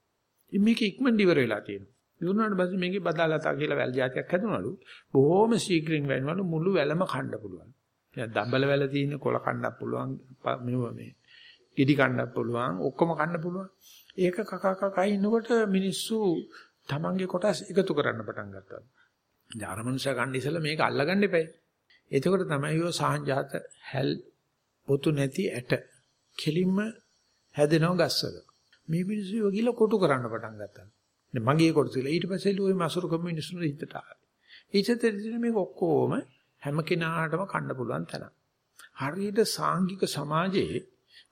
මේක ඉක්මනට ඉවර වෙලා තියෙනවා. ඉවරනාට පස්සේ මේකේ බදාලතා කියලා වැල් జాතියක් හැදුනලු. බොහොම ශීඝ්‍රයෙන් වෙනවලු මුළු වැලම කන්න පුළුවන්. දැන් දඹල වැල තියෙන කොළ කන්නත් පුළුවන්. මෙව මේ ඉදි කන්නත් පුළුවන්. ඔක්කොම කන්න පුළුවන්. ඒක කකා කකා ඉන්නකොට මිනිස්සු තමන්ගේ කොටස් එකතු කරන්න පටන් ගත්තා. දැන් අර මනුස්සයා ගන්න ඉස්සෙල්ලා මේක අල්ලගන්න එපයි. එතකොට තමයි ඔය සාහජාත හැල් පොතු නැති ඇට කෙලින්ම හැදෙනව ගස්වල. මේ මිනිස්සු යෝගිල කොටු කරන්න පටන් ගත්තා. මගේ කොටසල ඊට පස්සේ ලෝයි මසුරුකම මිනිස්සුන්ට හිතට ආවේ. ඊටතර මේක ඔක්කොම හැම කෙනාටම කන්න පුළුවන් තැන. හරියට සාංගික සමාජයේ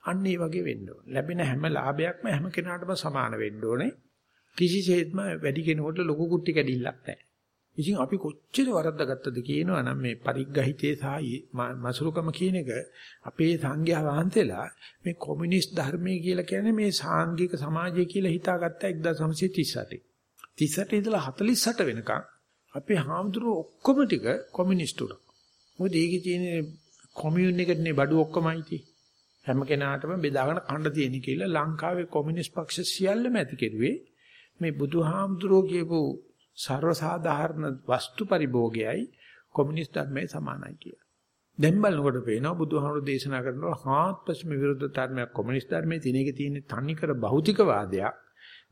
අන්න ඒ වගේ වෙන්න ඕන. ලැබෙන හැම ලාභයක්ම හැම කෙනාටම සමාන වෙන්න ඕනේ. කිසිසේත්ම වැඩි කෙනෙකුට ලොකු කුට්ටි කැඩිල්ලක් නැහැ. ඉතින් අපි කොච්චර වරද්දාගත්තද කියනවා නම් මේ පරිග්‍රහිතේ සහ මසුරුකම කියන එක අපේ සංඝයා වහන්සේලා මේ කොමියුනිස්ට් ධර්මයේ කියලා කියන්නේ මේ සාංගික සමාජය කියලා හිතාගත්ත 1938. 38 ඉඳලා 48 වෙනකන් අපේ හාමුදුරුවෝ ඔක්කොම ටික කොමියුනිස්ට්ුලා. මොකද ඒකේ තියෙන කොමියුන් එකනේ බඩු ඔක්කොමයි තියෙන්නේ. හැම කෙනාටම බෙදාගෙන කන්න තියෙන කියලා ලංකාවේ කොමියුනිස්ට් පක්ෂ සියල්ලම ඇති කෙරුවේ මේ බුදුහාමුදුරුවෝ කියපු ਸਰව සාධාරණ වස්තු පරිභෝගයයි කොමියුනිස්ට් ධර්මයේ සමානයි කියලා. දැන් බලනකොට පේනවා බුදුහාමුදුරු දේශනා කරනවා හාත්පසම විරුද්ධ ධර්මයක් කොමියුනිස්ට් ධර්මයේ තියෙන එක තියෙන තනිකර භෞතිකවාදයක්.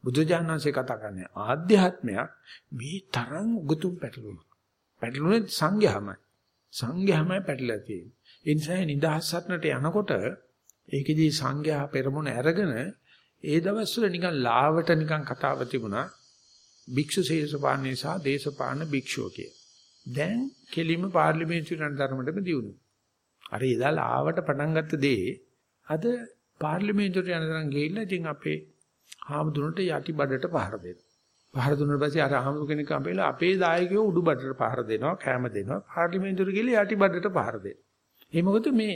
බුදුජානනාංශේ කතා කරන්නේ ආධ්‍යාත්මයක් මේ තරම් උගතුම් පැටලුණා. පැටලුනේ සංඝයාමයි. සංඝයාමයි පැටලලා තියෙන්නේ. ඒ නිසා නිදහස් සටනට යනකොට ඒකෙදී සංඝයා පෙරමුණ අරගෙන ඒ දවස්වල නිකන් ලාවට නිකන් කතාව තිබුණා. භික්ෂු ශේෂපාණේ සහ දේශපාලන භික්ෂුව කිය. දැන් කෙලිම පාර්ලිමේන්තු රණධර්මයටම දියුණු. අර එදා ලාවට පටන් ගත්ත දේ අද පාර්ලිමේන්තුවට යන තරම් ගිහිල්ලා ඉතින් අපේ හාමුදුරන්ට යටි බඩට පහර දෙනවා. පහර දුන්නාට පස්සේ අර හාමුදුර කෙනෙක් අපේලා අපේ දායකයෝ උඩු බඩට පහර දෙනවා, කැම දෙනවා. පාර්ලිමේන්තුවට ගිහලා යටි බඩට පහර දෙනවා. ඒ මොකද මේ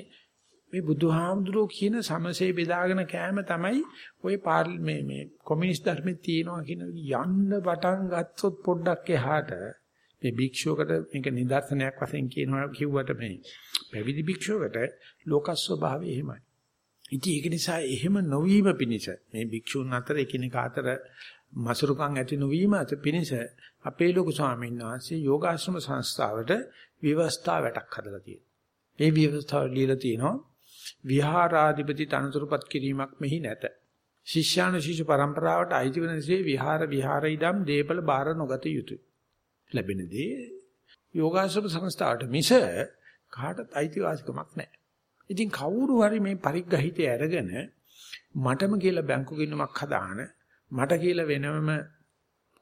මේ බුදුහාමුදුරෝ කියන සමසේ බෙදාගෙන කෑම තමයි ওই මේ මේ කොමියුනිස්ට් ධර්මෙත් තියෙනවා කියන යන්න පටන් ගත්තොත් පොඩ්ඩක් එහාට මේ භික්ෂුවකට මේක නිදර්ශනයක් වශයෙන් කියනවා කිව්වට මේ පැවිදි භික්ෂුවකට ලෝක ස්වභාවය එහෙමයි. ඉතින් ඒක නිසා එහෙම නොවීම පිණිස මේ භික්ෂුන් අතර එකිනෙක අතර මසුරුකම් ඇති නොවීම අත පිණිස අපේ ලොකු ස්වාමීන් වහන්සේ යෝගාශ්‍රම සංස්ථාවට විවස්ථා වැටක් හදලා තියෙනවා. මේ විවස්ථාව ලියලා තියෙනවා විහාරාධිපති තනතුරුපත් කිරීමක් මෙහි නැත. ශිෂ්‍යානුශිෂ්‍ය પરම්පරාවට අයිති වෙනසේ විහාර විහාරයිදම් දීපල බාර නොගත යුතුය. ලැබෙන දේ යෝගාශ්‍රම සංස්ථාවට මිස කාටත් අයිතිවාසිකමක් නැහැ. ඉතින් කවුරු හරි මේ පරිග්‍රහිතය අරගෙන මටම කියලා බැංකු ගිණුමක් හදාන මට කියලා වෙනම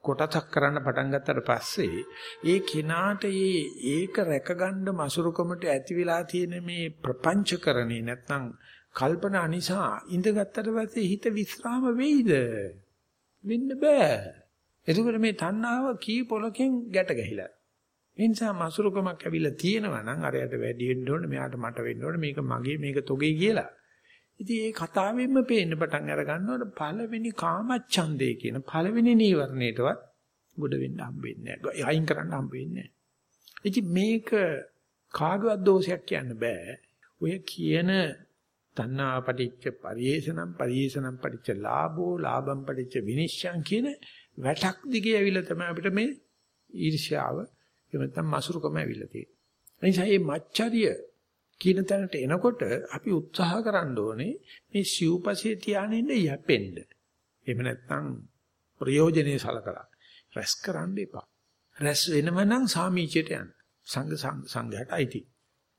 කොටසක් කරන්න පටන් ගත්තට පස්සේ ඒ කෙනාට ඒ ඒක රැකගන්න මසුරුකමට ඇති වෙලා තියෙන මේ ප්‍රපංචකරණේ නැත්නම් කල්පනා නිසා ඉඳගත්තට පස්සේ හිත විස්්‍රාම වෙයිද? වෙන්න බෑ. එතකොට මේ තණ්හාව කී පොලකින් ගැට ගැහිලා. ඒ නිසා මසුරුකමක් ඇවිල්ලා තියෙනවා නම් අරයට වැඩි වෙන්න ඕනේ මෙයාට මට වෙන්න ඕනේ මේක මගේ මේක තොගේ කියලා. ඉතින් ඒ කතාවෙන්ම පේන්න පටන් අර ගන්නකොට පළවෙනි කාමච්ඡන්දේ කියන පළවෙනි නීවරණයටවත් ගොඩ වෙන්න හම්බෙන්නේ නැහැ. අයින් කරන්න හම්බෙන්නේ නැහැ. ඉතින් මේක කාගවත් දෝෂයක් කියන්න බෑ. ඔය කියන තණ්හා පටිච්ච පරිේශනම් පරිේශනම් පටිච්ච ලාභෝ ලාභම් පටිච්ච විනිශ්චයන් කියන වැටක් දිගේ ඇවිල්ලා තමයි අපිට මේ ඊර්ෂ්‍යාව එහෙම නැත්නම් මසුරුකම ඇවිල්ලා තියෙන්නේ. ඒ නිසා මේ මච්චරිය කියන තැනට එනකොට අපි උත්සාහ කරන්න ඕනේ මේ සිව්පසේ තියාගෙන යැපෙන්න. එහෙම නැත්නම් ප්‍රයෝජනේ සලකලා රැස් කරන්න එපා. රැස් වෙනව නම් සාමීචයට යන්න. සංඝ සංඝයට අයිති.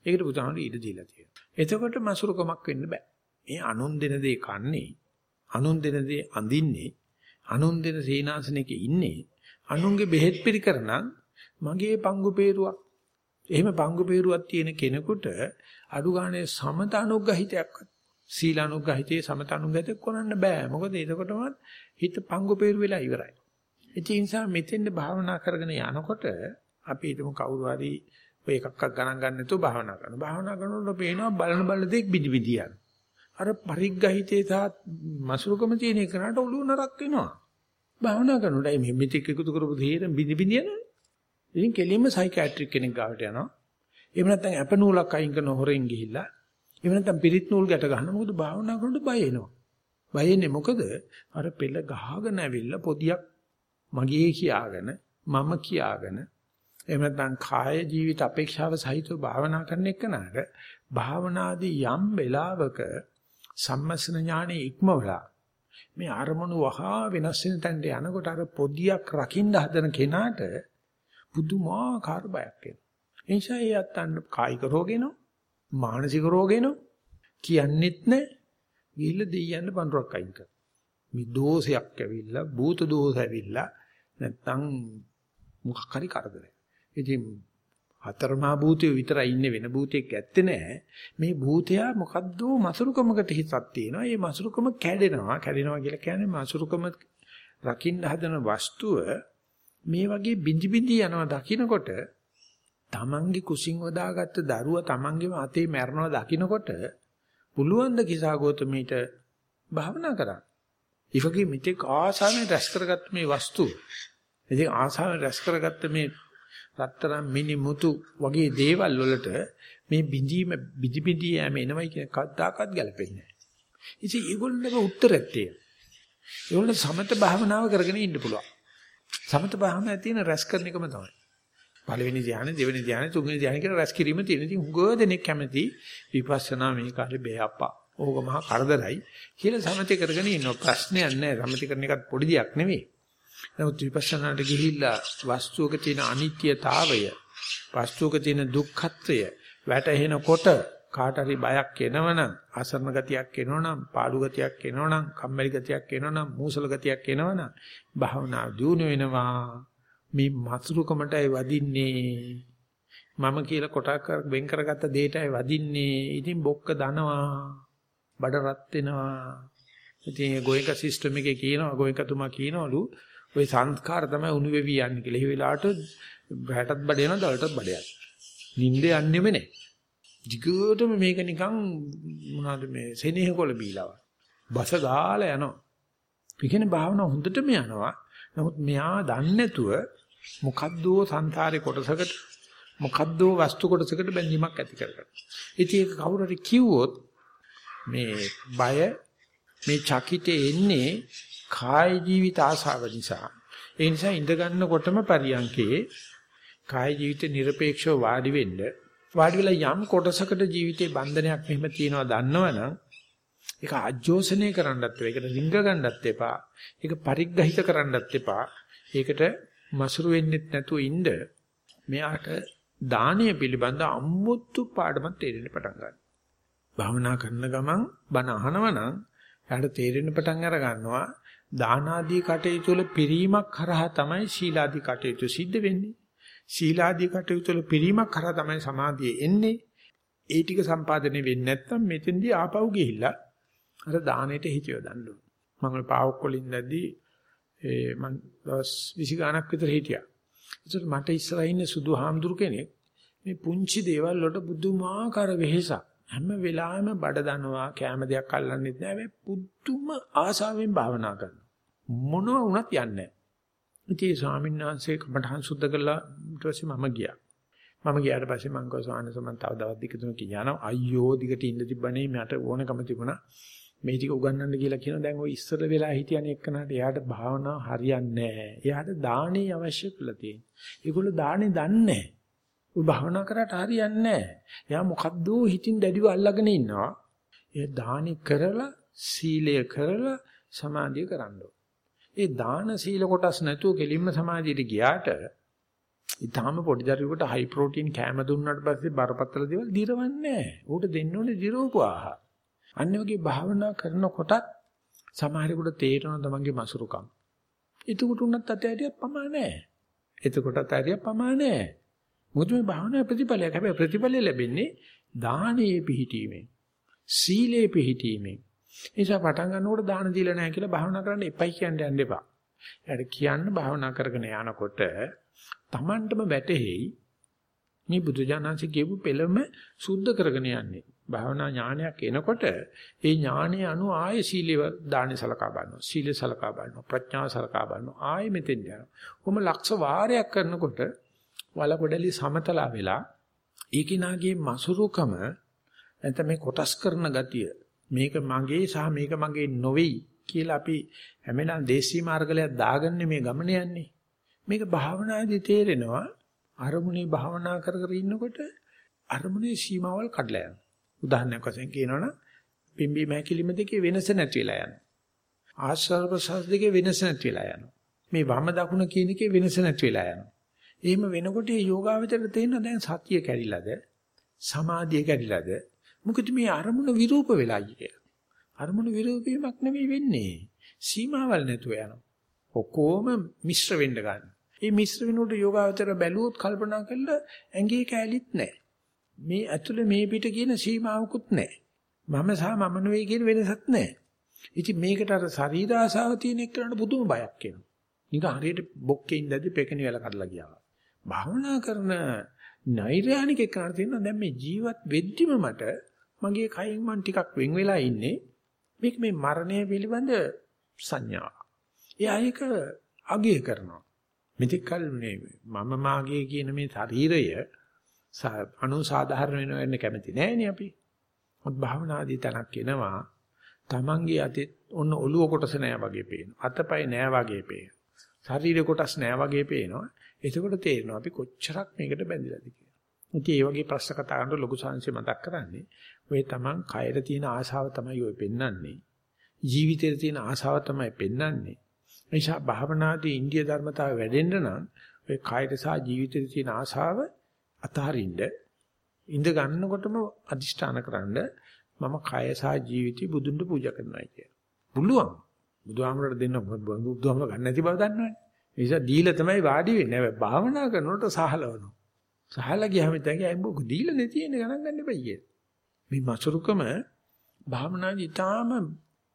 ඒකට බුදුහාමුදුරු ඉඩ දීලා තියෙනවා. එතකොට මසුරුකමක් වෙන්න බෑ. මේ අනුන් දෙන දේ කන්නේ, අනුන් දෙන දේ අඳින්නේ, අනුන් දෙන සීනාසනෙක ඉන්නේ, අනුන්ගේ බෙහෙත් පිළිකරනම් මගේ පංගු peerුවක් එහෙම පංගු peeruවක් තියෙන කෙනෙකුට අඩු ගානේ සමත අනුග්‍රහිතයක්වත් සීල අනුග්‍රහිතේ සමත අනුග්‍රහිතයක් කරන්න බෑ. මොකද එතකොටම හිත පංගු peeru වෙලා ඉවරයි. ඒ නිසා මෙතෙන්ද භාවනා කරගෙන යනකොට අපි හිතමු කවුරු හරි ඔය එකක්වත් ගණන් ගන්න නැතුව භාවනා කරනවා. භාවනා කරනකොට පේනවා බලන බල දෙයක් බිදි බිදි යන. අර පරිග්‍රහිතේ සහ මසුරුකම තියෙන එකනට ඔළුව නරක් වෙනවා. භාවනා කරනකොට මේ මෙතික් එකතු කරපු දෙයට බිදි බිදි යනවා. ඉතින් කෙලින්ම සයිකියාට්‍රික් කෙනෙක් ගාවට යනවා. එහෙම නැත්නම් අප නූලක් අයින් කරන හොරෙන් ගිහිල්ලා එහෙම නැත්නම් පිරිත් නූල් ගැට ගන්න මොකද භාවනා කරනකොට බය එනවා. බය එන්නේ මොකද? අර පෙළ ගහගෙන ඇවිල්ලා පොදියක් මගේ කියාගෙන මම කියාගෙන එහෙම නැත්නම් කාය ජීවිත අපේක්ෂාව සහිතව භාවනා කරන එකනට භාවනාදී යම් වෙලාවක සම්මස්න ඥානෙ ඉක්මවලා මේ අරමුණු වහා වෙනස් වෙන තැනට යනකොට අර පොදියක් රකින්න හදන කෙනාට පුදුමාකාර බයක් එනවා. ඒ නිසා ඒ අත්තන්න කායික රෝගේනෝ මානසික රෝගේනෝ කියන්නෙත් නැහැ. ගිහිල්ලා දෙයියන්න පඳුරක් අයින් කර. මේ දෝෂයක් ඇවිල්ලා, භූත දෝෂ ඇවිල්ලා නැත්තම් මොකක් හරි කරදරයක්. ඉතින් හතරමා භූතය විතරයි ඉන්නේ වෙන භූතයක් ඇත්තේ නැහැ. මේ භූතයා මොකද්ද මසුරුකමකට හිතක් තියෙනවා. මේ මසුරුකම කැඩෙනවා. කැඩෙනවා කියලා කියන්නේ මසුරුකම රකින්න හදන වස්තුව මේ වගේ බිඳි බිඳි යනවා දකින්නකොට තමන්ගේ කුසින් වදාගත්ත දරුවා තමන්ගේම අතේ මැරනවා දකින්නකොට පුළුවන් ද කිසాగෝතමීට භාවනා කරන්න. ඉවගේ මිත්‍යක් ආසාවෙන් රැස් කරගත්ත මේ වස්තු. ඉතින් ආසාවෙන් රැස් කරගත්ත මේ රත්තරන් මිනි මුතු වගේ දේවල් වලට මේ බිඳීම බිදි බිදි යෑම එනවයි කියන කද්දාකත් ගැලපෙන්නේ නැහැ. ඉතින් ඒගොල්ලන්ගේ උත්තරයක් තියෙනවා. ඒගොල්ලෝ සමත භාවනාව කරගෙන ඉන්න පුළුවන්. සමත භාවනාවේ තියෙන රැස් කරන එකම තමයි. පළවෙනි ධ්‍යානෙ, දෙවෙනි ධ්‍යානෙ, තුන්වෙනි ධ්‍යානෙ කියලා රැස් කිරීම තියෙන. ඉතින් හුඟ දෙනෙක් කැමති විපස්සනා මේ කාලේ බෑ අප්පා. ඕක මහා කරදරයි කියලා සමථ කරගෙන ඉන්නවා. ප්‍රශ්නයක් නැහැ. සමථ කරන එකත් පොඩි දෙයක් නෙවෙයි. නමුත් විපස්සනාට ගිහිල්ලා වස්තුවක තියෙන අනිත්‍යතාවය, වස්තුවක තියෙන දුක්ඛත්වය වැටහෙනකොට කාට හරි බයක් එනවනම්, අසරණ ගතියක් එනවනම්, පාළු ගතියක් එනවනම්, කම්මැලි ගතියක් එනවනම්, මූසල ගතියක් එනවනම්, භාවනා දියුණු වෙනවා. මේ මසුරුකමටයි වදින්නේ. මම කියලා කොටක් වෙන් කරගත්ත දෙයටයි වදින්නේ. ඉතින් බොක්ක දනවා. බඩ රත් වෙනවා. ඉතින් ගෝයක සිස්ටම් එකේ කියනවා ගෝයකතුමා කියනවලු ওই සංස්කාර තමයි උණු වෙවි යන්නේ කියලා. ඒ වෙලාවට රැටත් බඩ යනවා දවල්ටත් බඩ යනවා. නිින්ද යන්නෙම නැහැ. දිගටම මේක නිකන් මොනවාද මේ සෙනෙහකොළ බීලා බස ගාලා යනවා. ඒ කියන්නේ භාවනාව හොඳටම යනවා. නමුත් මෙයා දන්නේ නැතුව මොකද්දෝ සංසාරේ කොටසකට මොකද්දෝ වස්තු කොටසකට බැඳීමක් ඇති කරගන්න. ඉතින් ඒක කවුරු හරි කිව්වොත් මේ බය මේ චකිතේ එන්නේ කාය ජීවිත ආසාව නිසා. ඒ නිසා ඉඳ ගන්නකොටම පරියන්කේ කාය ජීවිත নিরপেক্ষව වාඩි වෙන්න වාඩි වෙලා යම් කොටසකට ජීවිතේ බන්ධනයක් මෙහෙම තියෙනවා දන්නවනම් ඒක අජෝසනය කරන්නත් එපා. ඒකට රිංග ගන්නත් එපා. ඒක පරිග්‍රහිත කරන්නත් එපා. ඒකට මසුරු වෙන්නෙත් නැතුව ඉන්න මෙයාට දානීය පිළිබඳ අමුතු පාඩමක් තේරෙන්න පටන් ගන්නවා. භාවනා කරන ගමන් බණ අහනවනම් එයාට තේරෙන්න පටන් අර ගන්නවා දානාදී කටයුතු වල පිරීමක් කරහා තමයි ශීලාදී කටයුතු සිද්ධ වෙන්නේ. ශීලාදී කටයුතු වල පිරීමක් කරා තමයි සමාධිය එන්නේ. ඒ ටික සම්පාදනය වෙන්නේ නැත්නම් මෙතෙන්දී ආපහු ගිහිල්ලා අර දානෙට හිතියව දන්න ඕන. මම ඔය පාවොක් වලින් දැද්දි ඒ මං දවස් 20 ගාණක් විතර හිටියා. ඒකට මට ඉස්සරහ ඉන්නේ සුදු හාමුදුරු කෙනෙක් මේ පුංචි දේවල් වලට බුදුමාකාර වෙහෙසක්. හැම වෙලාවෙම බඩ දනවා කැම දෙයක් අල්ලන්නෙත් නෑ. මේ පුදුම ආසාවෙන් භාවනා කරනවා. මොනවා වුණත් යන්නේ නෑ. ඉතින් ස්වාමීන් වහන්සේ කමඨහන් සුද්ධ කළා ඊට පස්සේ මම ගියා. මම ගියාට පස්සේ මං කිව්වා ස්වාමීන් වහන්සේ මං තව දවස් දෙක තුනක් යනවා. අයියෝ දිගට ඉන්න තිබ්බනේ මට ඕනකම තිබුණා. මේ ටික උගන්වන්න කියලා කියන දැන් ওই ඉස්සර වෙලා හිටියනේ එක්කනට එයාට භාවනාව හරියන්නේ නැහැ. එයාට දාණේ අවශ්‍ය කියලා තියෙනවා. ඒගොල්ලෝ දාණේ දන්නේ නැහැ. ඔය භාවනා කරාට හරියන්නේ නැහැ. එයා මොකද්ද හිතින් දැඩිව අල්ලගෙන ඉන්නවා. ඒ දානි කරලා සීලය කරලා සමාධිය කරන්න ඒ දාන සීල කොටස් නැතුව කෙලින්ම සමාධියට ගියාට ඊටාම පොඩි දරුවෙකුට හයි ප්‍රෝටීන් කෑම දුන්නාට පස්සේ බරපතල දේවල් දිරවන්නේ නැහැ. ඌට දෙන්න ඕනේ දිරවපු ආහාර. අන්න වගේ භාවනා කරනකොටත් සමහරෙකුට තේරෙනවා තමන්ගේ මසුරුකම්. එතකොට උනත් අතෑරියක් පමා නැහැ. එතකොටත් ඇරියක් පමා නැහැ. මොකද මේ භාවනා ප්‍රතිඵලයක්. හැබැයි ප්‍රතිඵලය ලැබෙන්නේ දානයේ පිහිටීමෙන්. සීලේ පිහිටීමෙන්. නිසා පටන් ගන්නකොට දාන දීලා නැහැ කියලා භාවනා කරන්න එපයි කියන්න යන්න එපා. එයාට කියන්න භාවනා කරගෙන යනකොට Tamanටම වැටහෙයි මේ බුදුජානන්සේ කියපු පෙළම සුද්ධ කරගෙන යන්නේ. භාවනා ඥානයක් එනකොට ඒ ඥානය අනු ආයේ සීලව දාන සලකා බලනවා. සීල සලකා බලනවා. ප්‍රඥාව සලකා බලනවා. ආයේ මෙතෙන් යනවා. කොහොම ලක්ෂ වාරයක් කරනකොට වලකොඩලි සමතලා වෙලා ඒකිනාගේ මසුරුකම නැත්නම් මේ කොටස් කරන ගතිය මේක මගේ සහ මේක මගේ නොවේයි කියලා අපි හැමදාම දේශී මාර්ගලයක් දාගන්නේ මේ ගමන යන්නේ. මේක භාවනාදී තේරෙනවා අරමුණේ භාවනා කර කර ඉන්නකොට අරමුණේ සීමාවල් කඩලා යනවා. උදාහරණයක් වශයෙන් කියනවනම් පිම්බි මහැකිලිම දෙකේ වෙනස නැති වෙලා යනවා. ආශ්වාස ප්‍රශ්වාස දෙකේ වෙනස නැති වෙලා යනවා. මේ වම දකුණ කියන එකේ වෙනස නැති වෙලා යනවා. එහෙම වෙනකොට මේ යෝගාවචරයට තේරෙන දැන් සතිය කැඩිලාද සමාධිය කැඩිලාද මොකද මේ අරමුණ විරූප වෙලා කියලා. අරමුණ විරූපීමක් නෙවෙයි වෙන්නේ. සීමාවල් නැතුව යනවා. ඔක්කොම මිශ්‍ර වෙන්න ගන්න. මේ මිශ්‍ර වෙනකොට යෝගාවචර බැලුවොත් කල්පනා කළා ඇඟේ කැලිත් නැහැ. මේ ඇතුලේ මේ පිට කියන සීමාවකුත් නැහැ. මම සහ මම නෙවෙයි කියන වෙනසක් නැහැ. ඉතින් මේකට අර ශරීර ආසාව තියෙන එක්කනට පුදුම බයක් එනවා. නිකන් හරියට බොක්කේ ඉඳද්දි පෙකණි වෙලා කඩලා ගියා. භාවනා කරන නෛර්යානික එක්කනට තියෙනවා දැන් මේ ජීවත් වෙද්දිම මට මගේ කයින් මං ටිකක් වෙන් වෙලා ඉන්නේ. මේක මේ මරණය පිළිබඳ සංඥාව. එයා ඒක අගය කරනවා. මෙතෙක් කල මේ මම මාගේ කියන මේ ශරීරය අනුසාධාරණ වෙන වෙන්න කැමති නෑනේ අපි. මොත් භාවනාදී තනක් එනවා. Tamange අතේ ඔන්න ඔළුව කොටස නෑ වගේ පේනවා. අතපය නෑ වගේ පේනවා. ශරීර කොටස් නෑ වගේ පේනවා. එතකොට තේරෙනවා අපි කොච්චරක් මේකට බැඳිලාද කියලා. ඉතින් ඒ වගේ ප්‍රශ්න කතා කරනකොට ලොකු සංසය මතක් කරන්නේ ඔය තමන් කයර තියෙන ආශාව තමයි ඔය පෙන්වන්නේ. ජීවිතේ තියෙන ආශාව තමයි පෙන්වන්නේ. නිසා භාවනාදී ඉන්දිය ධර්මතාව වැඩෙන්න නම් ඔය කයර සහ ජීවිතේ තියෙන ආශාව අතහරින්න ඉඳ ගන්නකොටම අදිෂ්ඨාන කරන්න මම කය සහ ජීවිතය බුදුන්ට පූජා කරනවා කියලා. පුළුවන්. බුදුහාමරට දෙන්න බුදුහාමර ගන්න නැති බව දන්නවනේ. ඒ නිසා දීලා තමයි වාඩි වෙන්නේ. හැබැයි භාවනා කරනකොට සහලවනවා. සහලා ගියාම ඉතින් අය මොකද දීලා නැති ඉන්නේ ගණන් ගන්න එපා කියේ. මේ මසුරුකම භාවනාදී ඊටාම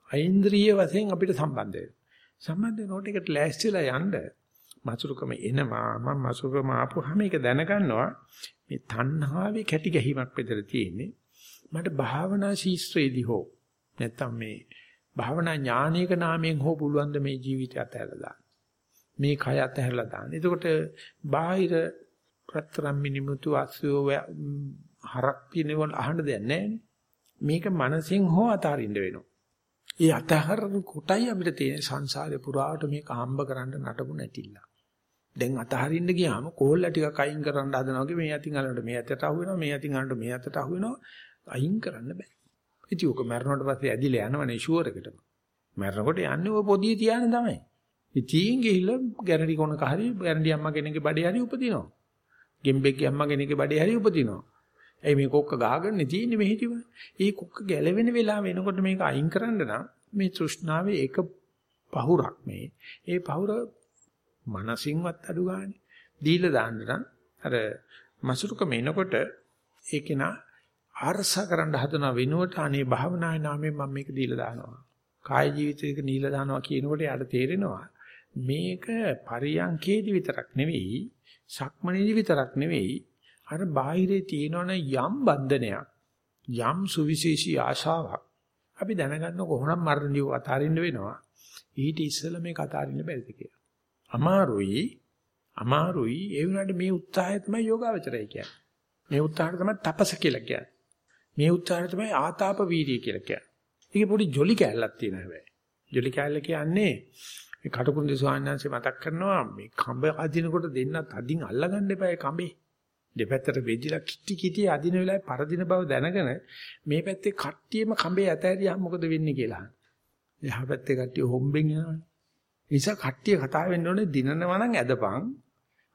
ඓන්ද්‍රිය වශයෙන් අපිට සම්බන්ධ වෙනවා. සම්බන්ධ වෙනකොට ඒකට ලෑස්තිලා යන්න මසුරුකම එනවා මම මසුරුකම ආපුවාම ඒක දැනගන්නවා මේ තණ්හාවේ කැටි ගැහිමක් විතර තියෙන්නේ මට භාවනා ශීස්ත්‍රයේදී හෝ නැත්තම් මේ භාවනා ඥානයක නාමයෙන් හෝ පුළුවන් ද මේ ජීවිතය අතහැරලා දාන්න. මේ කය අතහැරලා දාන්න. එතකොට බාහිර රත්තරන් මිනිමුතු අස්සෝ හරක් පිනවල අහන්න දෙයක් නැහැ මේක මනසෙන් හෝ අතාරින්න වෙනවා. ඒ අතහරන කොටයි අපිට තියෙන සංසාරේ පුරාට මේක හම්බ කරන්න නටපු නැතිilla. දැන් අතහරින්න ගියාම කෝල්ලා ටිකක් අයින් කරන්න හදනවා වගේ මේ අතින් අල්ලනට මේ අතට අහු වෙනවා මේ අතින් අල්ලනට මේ අතට අහු වෙනවා අයින් කරන්න බෑ. ඉතින් ඔක මැරුණාට පස්සේ ඇදිලා යනවනේ ෂුවර් එකටම. මැරෙනකොට යන්නේ ඔය පොදිය තියාන තමයි. ඉතින් ගිහිල්ලා ගැරන්ටි කොනක හරි ගැරන්ටි අම්මා කෙනෙක්ගේ බඩේ හරි උපදිනවා. ගෙම්බෙක්ගේ අම්මා කෙනෙක්ගේ බඩේ හරි උපදිනවා. එයි මේ කොක්ක ගහගන්නේ තියෙන්නේ මෙහිටිම. ඒ කොක්ක ගැලවෙන වෙලාව එනකොට මේක අයින් කරන්න නම් මේ තෘෂ්ණාවේ එක පහුරක් මේ. ඒ පහුර මනසින්වත් අඩු ගන්න. දීලා දාන්න නම් අර මසුරුකම එනකොට ඒකේන ආරසා කරන්න හදන වෙනුවට අනේ භාවනාවේ නාමයෙන් මම මේක දීලා දානවා. කාය ජීවිතයක දීලා දානවා කියනකොට යාට තේරෙනවා මේක පරියන්කේදී විතරක් නෙවෙයි, සක්මනේදී විතරක් නෙවෙයි, අර බාහිරේ තියෙනවන යම් බන්ධනයක්, යම් සුවිශේෂී ආශාවක් අපි දැනගන්න කොහොමනම් මරණිය අතාරින්න වෙනවා. ඊට ඉස්සෙල්ලා මේක අතාරින්න බැරිද කියලා. අමාරුයි අමාරුයි ඒ වුණාට මේ උත්සාහය තමයි යෝගාවචරය කියන්නේ. මේ උත්සාහය තමයි තපස කියලා කියන්නේ. මේ උත්සාහය තමයි ආතාප වීර්යය කියලා කියන්නේ. ඒකේ පොඩි ජොලි කැලලක් තියෙනවා හැබැයි. ජොලි කැලල කියන්නේ මේ කටුකුරුන්දේ ස්වාමීන් වහන්සේ මතක් කරනවා මේ කඹ අදිනකොට දෙන්නත් අදින් අල්ලගන්න එපා ඒ කඹේ. දෙපැත්තට වෙදිලා කිටි කිටි අදින වෙලාවේ පරදින බව දැනගෙන මේ පැත්තේ කට්ටියම කඹේ ඇතෑරියම මොකද වෙන්නේ කියලා. එහා පැත්තේ කට්ටිය හොම්බෙන් යනවනේ. නිසා කට්ටිය කතා වෙන්න ඕනේ දිනනවා නම් ඇදපන්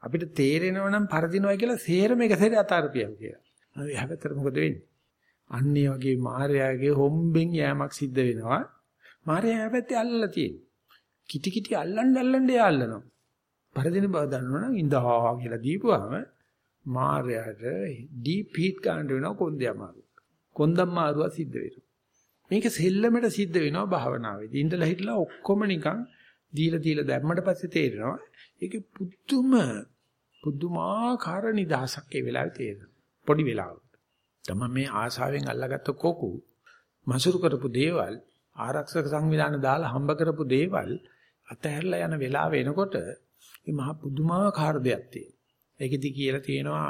අපිට තේරෙනවා නම් පරදිනවා කියලා සේරම එක සැරේ අතාරපියව කියලා. එහා පැත්තට මොකද වෙන්නේ? අන්න ඒ වගේ මාර්යාගේ හොම්බෙන් යෑමක් සිද්ධ වෙනවා. මාර්යා හැපැත්තේ අල්ලලා තියෙන්නේ. කිටි කිටි අල්ලන්න අල්ලන්න එයා අල්ලනවා. පරදින බව දන්නවනම් ඉඳා කියලා දීපුවාම මාර්යාට ඩීප් හීට් ගන්න වෙනවා කොන්දේ අමාරු. කොන්දම් මාරුව සිද්ධ වෙනවා. මේක සෙල්ලමට සිද්ධ වෙනවා භාවනාවේදී. ඉඳලා හිටලා ඔක්කොම නිකන් දීලා දීලා දැම්මට පස්සේ තේරෙනවා ඒකේ පුදුම පුදුමාකාර නිදහසක් ඒ වෙලාවේ තේරෙනවා. පොඩි වෙලාවක. තමයි මේ ආශාවෙන් අල්ලාගත්ත කොකු මසුරු කරපු දේවල් ආරක්ෂක සංවිධාන දාලා හම්බ කරපු දේවල් අතහැරලා යන වෙලාව එනකොට මේ මහ පුදුමාකාර දෙයක් තියෙනවා. ඒකෙදි කියලා තියෙනවා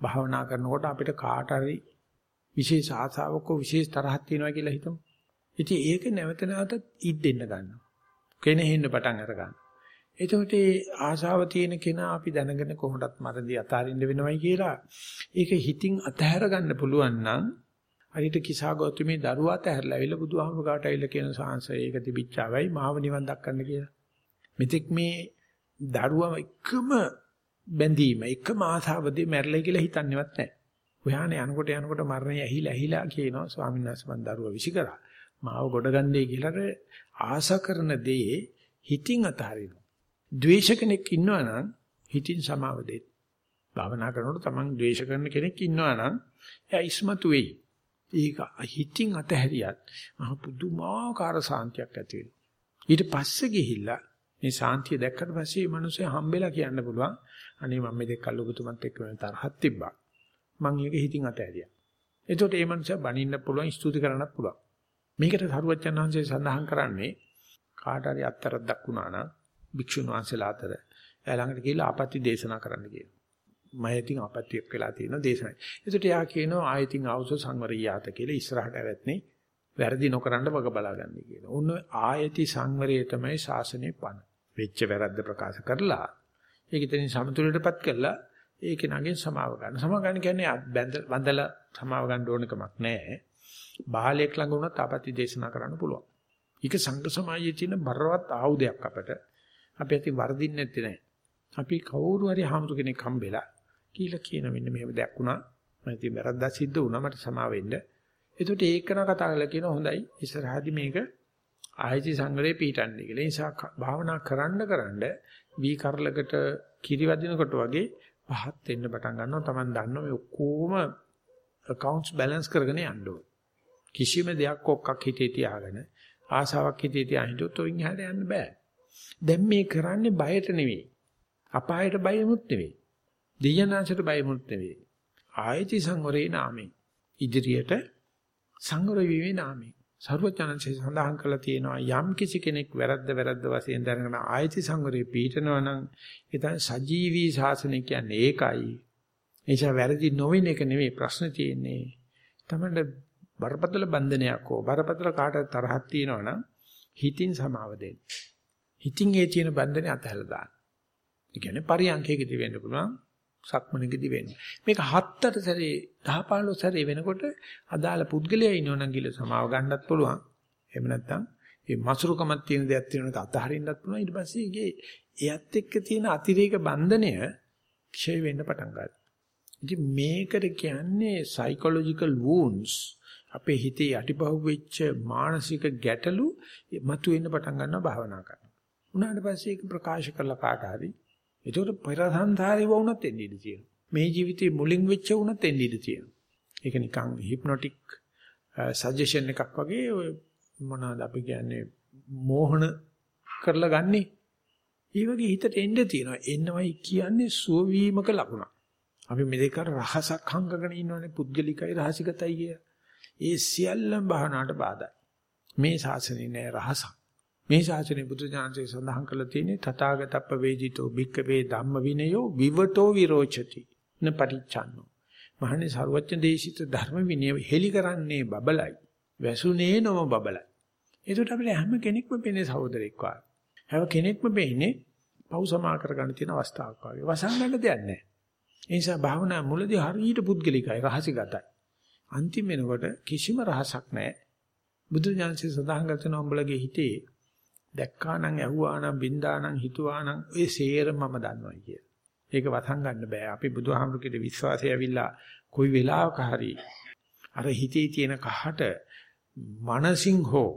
භාවනා කරනකොට අපිට කාට හරි විශේෂ ආසාවක විශේෂ තරහක් තියෙනවා කියලා හිතමු. ඉතින් ඒක නැවත නැවතත් ඉද්දෙන්න ගන්නවා. කෙනෙහින්න පටන් අර ගන්නවා. එතකොට ඒ ආශාව තියෙන කෙනා අපි දැනගෙන කොහොමදත් මරදී අතාරින්න වෙනවයි කියලා ඒක හිතින් අතහැර ගන්න පුළුවන් නම් හරියට කිසాగෞතමේ දරුවා අතහැරලා ඇවිල්ලා බුදුහාමුදුරට ඇවිල්ලා කියන සාංශය ඒක තිබිච්චාවයි මාව නිවන් දක්කන්න කියලා. මෙතෙක් මේ දරුවා එකම බැඳීම එකම ආශාවදී මැරලා කියලා හිතන්නේවත් නැහැ. ඔයානේ යනකොට යනකොට මරණය ඇහිලා ඇහිලා කියනවා ස්වාමීන් වහන්සේ මන් දරුවා විසි කරා. මාව ගොඩගන්නේ කියලා ආශා කරන දේ හිතින් අතහරිනවා. ද්වේෂ කෙනෙක් ඉන්නවා නම් හිතින් සමාව දෙන්න. භාවනා කරනකොට තමන් ද්වේෂ කරන කෙනෙක් ඉන්නවා නම් එයා ඉස්මතු වෙයි. ඒක හිතින් අතහැරියත් මහ පුදුමාකාර සාන්තියක් ඇති වෙනවා. ඊට පස්සේ ගිහිල්ලා මේ සාන්තිය දැක්කට පස්සේ මේ මිනිස්සු හම්බෙලා කියන්න පුළුවන් අනේ මම මේ දෙකල් ඔබතුමත් එක්ක වෙන තරහක් තිබ්බා. මං ඒක හිතින් අතහැරියා. එතකොට මේ මිනිස්සු බනින්න පුළුවන් ස්තුති කරන්නත් පුළුවන්. මේකට සරුවච්චන් වහන්සේ සඳහන් කරන්නේ කාට හරි අත්තරක් දක්ුණා නම් භික්ෂුන් වහන්සේලා අතර එයා ළඟට ගිහිල්ලා ආපත්‍ය දේශනා කරන්න කියනවා. මම ඉතින් ආපත්‍යක් වෙලා තියෙන දේශනයි. ඒකට එයා කියනවා ආයතින් ආවුස සංවරියාත කියලා ඉස්සරහට ඇවැත්නේ වැරදි නොකරන්න වග බලාගන්න කියනවා. උන්න ආයති සංවරය තමයි ශාසනයේ පණ. වෙච්ච වැරද්ද ප්‍රකාශ කරලා ඒක ඉතින් සමතුලිතපත් කරලා ඒක නගෙන් සමාව ගන්න. සමාව ගන්න කියන්නේ බඳලා සමාව ගන්න ඕනකමක් නැහැ. බාලයෙක් ළඟ වුණත් ආපත්‍ය දේශනා කරන්න පුළුවන්. ඒක සංඝ සමාජයේ තියෙන බරවත් ආයුධයක් අපට. අපි ඇති වර්ධින්නේ නැත්තේ නෑ. අපි කවුරු හරි හාමුදුර කෙනෙක් හම්බෙලා කියලා කියන මෙන්න මෙහෙම දෙයක් වුණා. මම ඉතින් වැරද්දක් සිද්ධ වුණා මට සමාව වෙන්න. එතකොට ඒකන කතා කරලා කියන හොඳයි ඉස්සරහදී මේක ආයති සංගරේ පීටන්නේ කියලා. ඒ නිසා භාවනා කරන්න කරන්න වී කරලකට කිරි වදිනකොට වගේ පහත් වෙන්න පටන් ගන්නවා. Taman දන්නවා මේ ඔක්කොම accounts balance කරගෙන යන්න ඕන. කිසිම දෙයක් ඔක්කක් හිතේ තියාගෙන ආසාවක් හිතේ තියාගෙන හිටියොත් ඔයින් එහාට යන්න බෑ. දැන් මේ කරන්නේ බයට නෙවෙයි. අපායට බයමුත් නෙවෙයි. දෙයනාංශයට බයමුත් නෙවෙයි. ආයති සංවරේ නාමයෙන් ඉදිරියට සංවර වීමේ නාමයෙන් සර්වඥාන්සේ සඳහන් කළා තියෙනවා යම් කිසි කෙනෙක් වැරද්ද වැරද්ද වශයෙන් දැනගෙන ආයති සංවරේ පීඨනවා නම් ඒ තමයි සජීවී ශාසනය කියන්නේ ඒකයි. එනිසා වැරදි නොවෙන එක නෙවෙයි ප්‍රශ්න තියෙන්නේ. තමයි බරපතල බන්ධනයක් හෝ බරපතල කාට තරහක් තියෙනවා නම් හිතින් සමාව දෙන්න. හිතින් ඒ තියෙන බන්ධනේ අතහැරලා දාන්න. ඒ කියන්නේ පරියන්කේකදී වෙන්න පුළුවන් සක්මණේකදී වෙන්නේ. මේක හත්තට සැරේ 10 15 සැරේ වෙනකොට අදාළ පුද්ගලයා ඉන්නවනම් ගිල සමාව ගන්නත් පුළුවන්. එහෙම නැත්නම් මේ මසුරුකමක් තියෙන දෙයක් තියෙනක අතහරින්නත් පුළුවන්. ඊට පස්සේ ඒකේ එයත් එක්ක තියෙන අතිරේක බන්ධනය ක්ෂය වෙන්න පටන් ගන්නවා. ඉතින් මේකට කියන්නේ psychological wounds අපේ හිතේ යටිපහුව වෙච්ච මානසික ගැටලු මතුවෙන්න පටන් ගන්නවා භාවනා කරනවා. උනාට පස්සේ ඒක ප්‍රකාශ කරලා කාට හරි ඒකට පෙර සංසාරේ වුණත් එන්න ඉඩ තියෙනවා. මේ ජීවිතේ මුලින් වෙච්ච වුණත් එන්න ඉඩ තියෙනවා. ඒක නිකන් හිප්නොටික් සජෙෂන් එකක් වගේ ඔය මොනවාද අපි කියන්නේ මෝහන කරලා ගන්නේ. ඒ වගේ හිතට එන්න තියෙනවා. එන්නවයි කියන්නේ සුවවීමක ලකුණක්. අපි මෙදේක රහසක් හංගගෙන ඉන්නවනේ පුද්ගලිකයි රහසිගතයි කිය. ඒ සියල්ලම බහනාට බාධායි. මේ ශාසනේ නෑ රහසක්. මේ ශාසනයේ බුදුජානකේ සඳහන් කරලා තියෙන්නේ තථාගතප්ප වේජිතෝ භික්කවේ ධම්ම විනයෝ විවටෝ විරෝචති න පටිච්චන්නෝ. මහන්නේ ਸਰවඥ දේශිත ධර්ම විනය හෙලි කරන්නේ බබලයි. වැසුනේ නොම බබලයි. ඒකට අපිට හැම කෙනෙක්ම පෙන්නේ සහෝදරෙක් වගේ. හැම කෙනෙක්ම පෙන්නේ පව් සමා කරගන්න තියෙන අවස්ථාවක් වගේ. වසංගන්න දෙයක් නැහැ. ඒ නිසා භාවනා මුලදී හරියට පුද්ගලිකයි රහසිගතයි. අන්තිම වෙනකොට කිසිම රහසක් නැහැ. බුදු ඥානසේ සඳහන් කරන උඹලගේ හිතේ දැක්කා නම් ඇහුවා නම් බින්දා නම් හිතුවා නම් ඒ සේරම මම දන්නවා කිය. ඒක වසන් ගන්න බෑ. අපි බුදුහාමුදුරගේ විශ්වාසය ඇවිල්ලා කොයි වෙලාවක හරි අර හිතේ තියෙන කහට මනසින් හෝ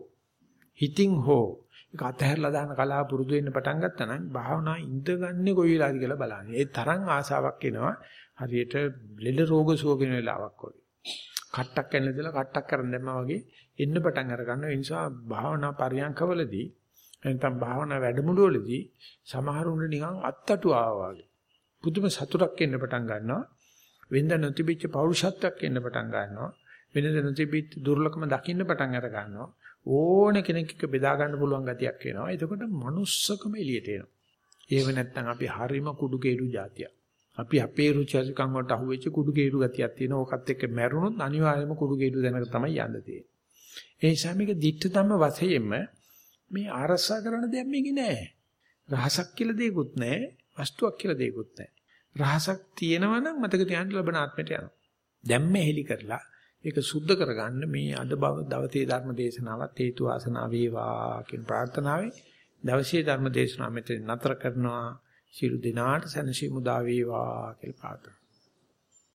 හිතින් හෝ ඒක අතහැරලා දාන කලාව පුරුදු වෙන්න පටන් ගත්තා නම් භාවනා ඉඳගන්නේ කොයි වෙලාවද කියලා බලන්න. ඒ තරම් ආසාවක් එනවා. හරියට ලෙඩ රෝග සුව වෙන වෙලාවක් වගේ. කට්ටක් කැනලා කට්ටක් කරන් දැම්මා වගේ එන්න පටන් අර ගන්නවා. ඒ නිසා භාවනා පරියන්කවලදී නැත්නම් භාවනා වැඩමුළුවේදී සමහරුන්ට නිකන් අත්තටු ආවා වගේ. පුදුම සතුටක් එන්න පටන් ගන්නවා. වෙනද නොතිබිච්ච පෞරුෂත්වයක් එන්න පටන් ගන්නවා. වෙනද නොතිබිච්ච දුර්ලභම දකින්න පටන් අර ගන්නවා. ඕන කෙනෙක් එක්ක බෙදා ගන්න පුළුවන් ගතියක් එනවා. එතකොට manussකම එළියට එනවා. ඒව නැත්නම් අපි හරිම කුඩු කේඩු જાතියක්. අපි අපේ රුචිකම් වලට අහුවෙච්ච කුඩු කේඩු ගතියක් තියෙන ඕකත් එක්ක මැරුණොත් අනිවාර්යයෙන්ම කුඩු කේඩු දැනක තමයි යන්න තියෙන්නේ. ඒ නිසා මේක දික්ඨ ධම්ම වශයෙන්ම මේ ආරසා කරන දෙයක් මේකේ නෑ. රහසක් කියලා දෙයක්වත් නෑ. වස්තුවක් කියලා දෙයක්වත් නෑ. රහසක් තියෙනවා නම් මතක තියාගන්න ලබන ආත්මයට යනවා. දැම්ම හෙලි කරලා ඒක සුද්ධ කරගන්න මේ අද බව දවසේ ධර්ම දේශනාවත් හේතු ආසනාව වේවා කියන ප්‍රාර්ථනාවෙන් දවසේ ධර්ම දේශනාව මෙතන නතර කරනවා. සියලු දිනාට සනසි මුදා වේවා කියලා ප්‍රාර්ථනා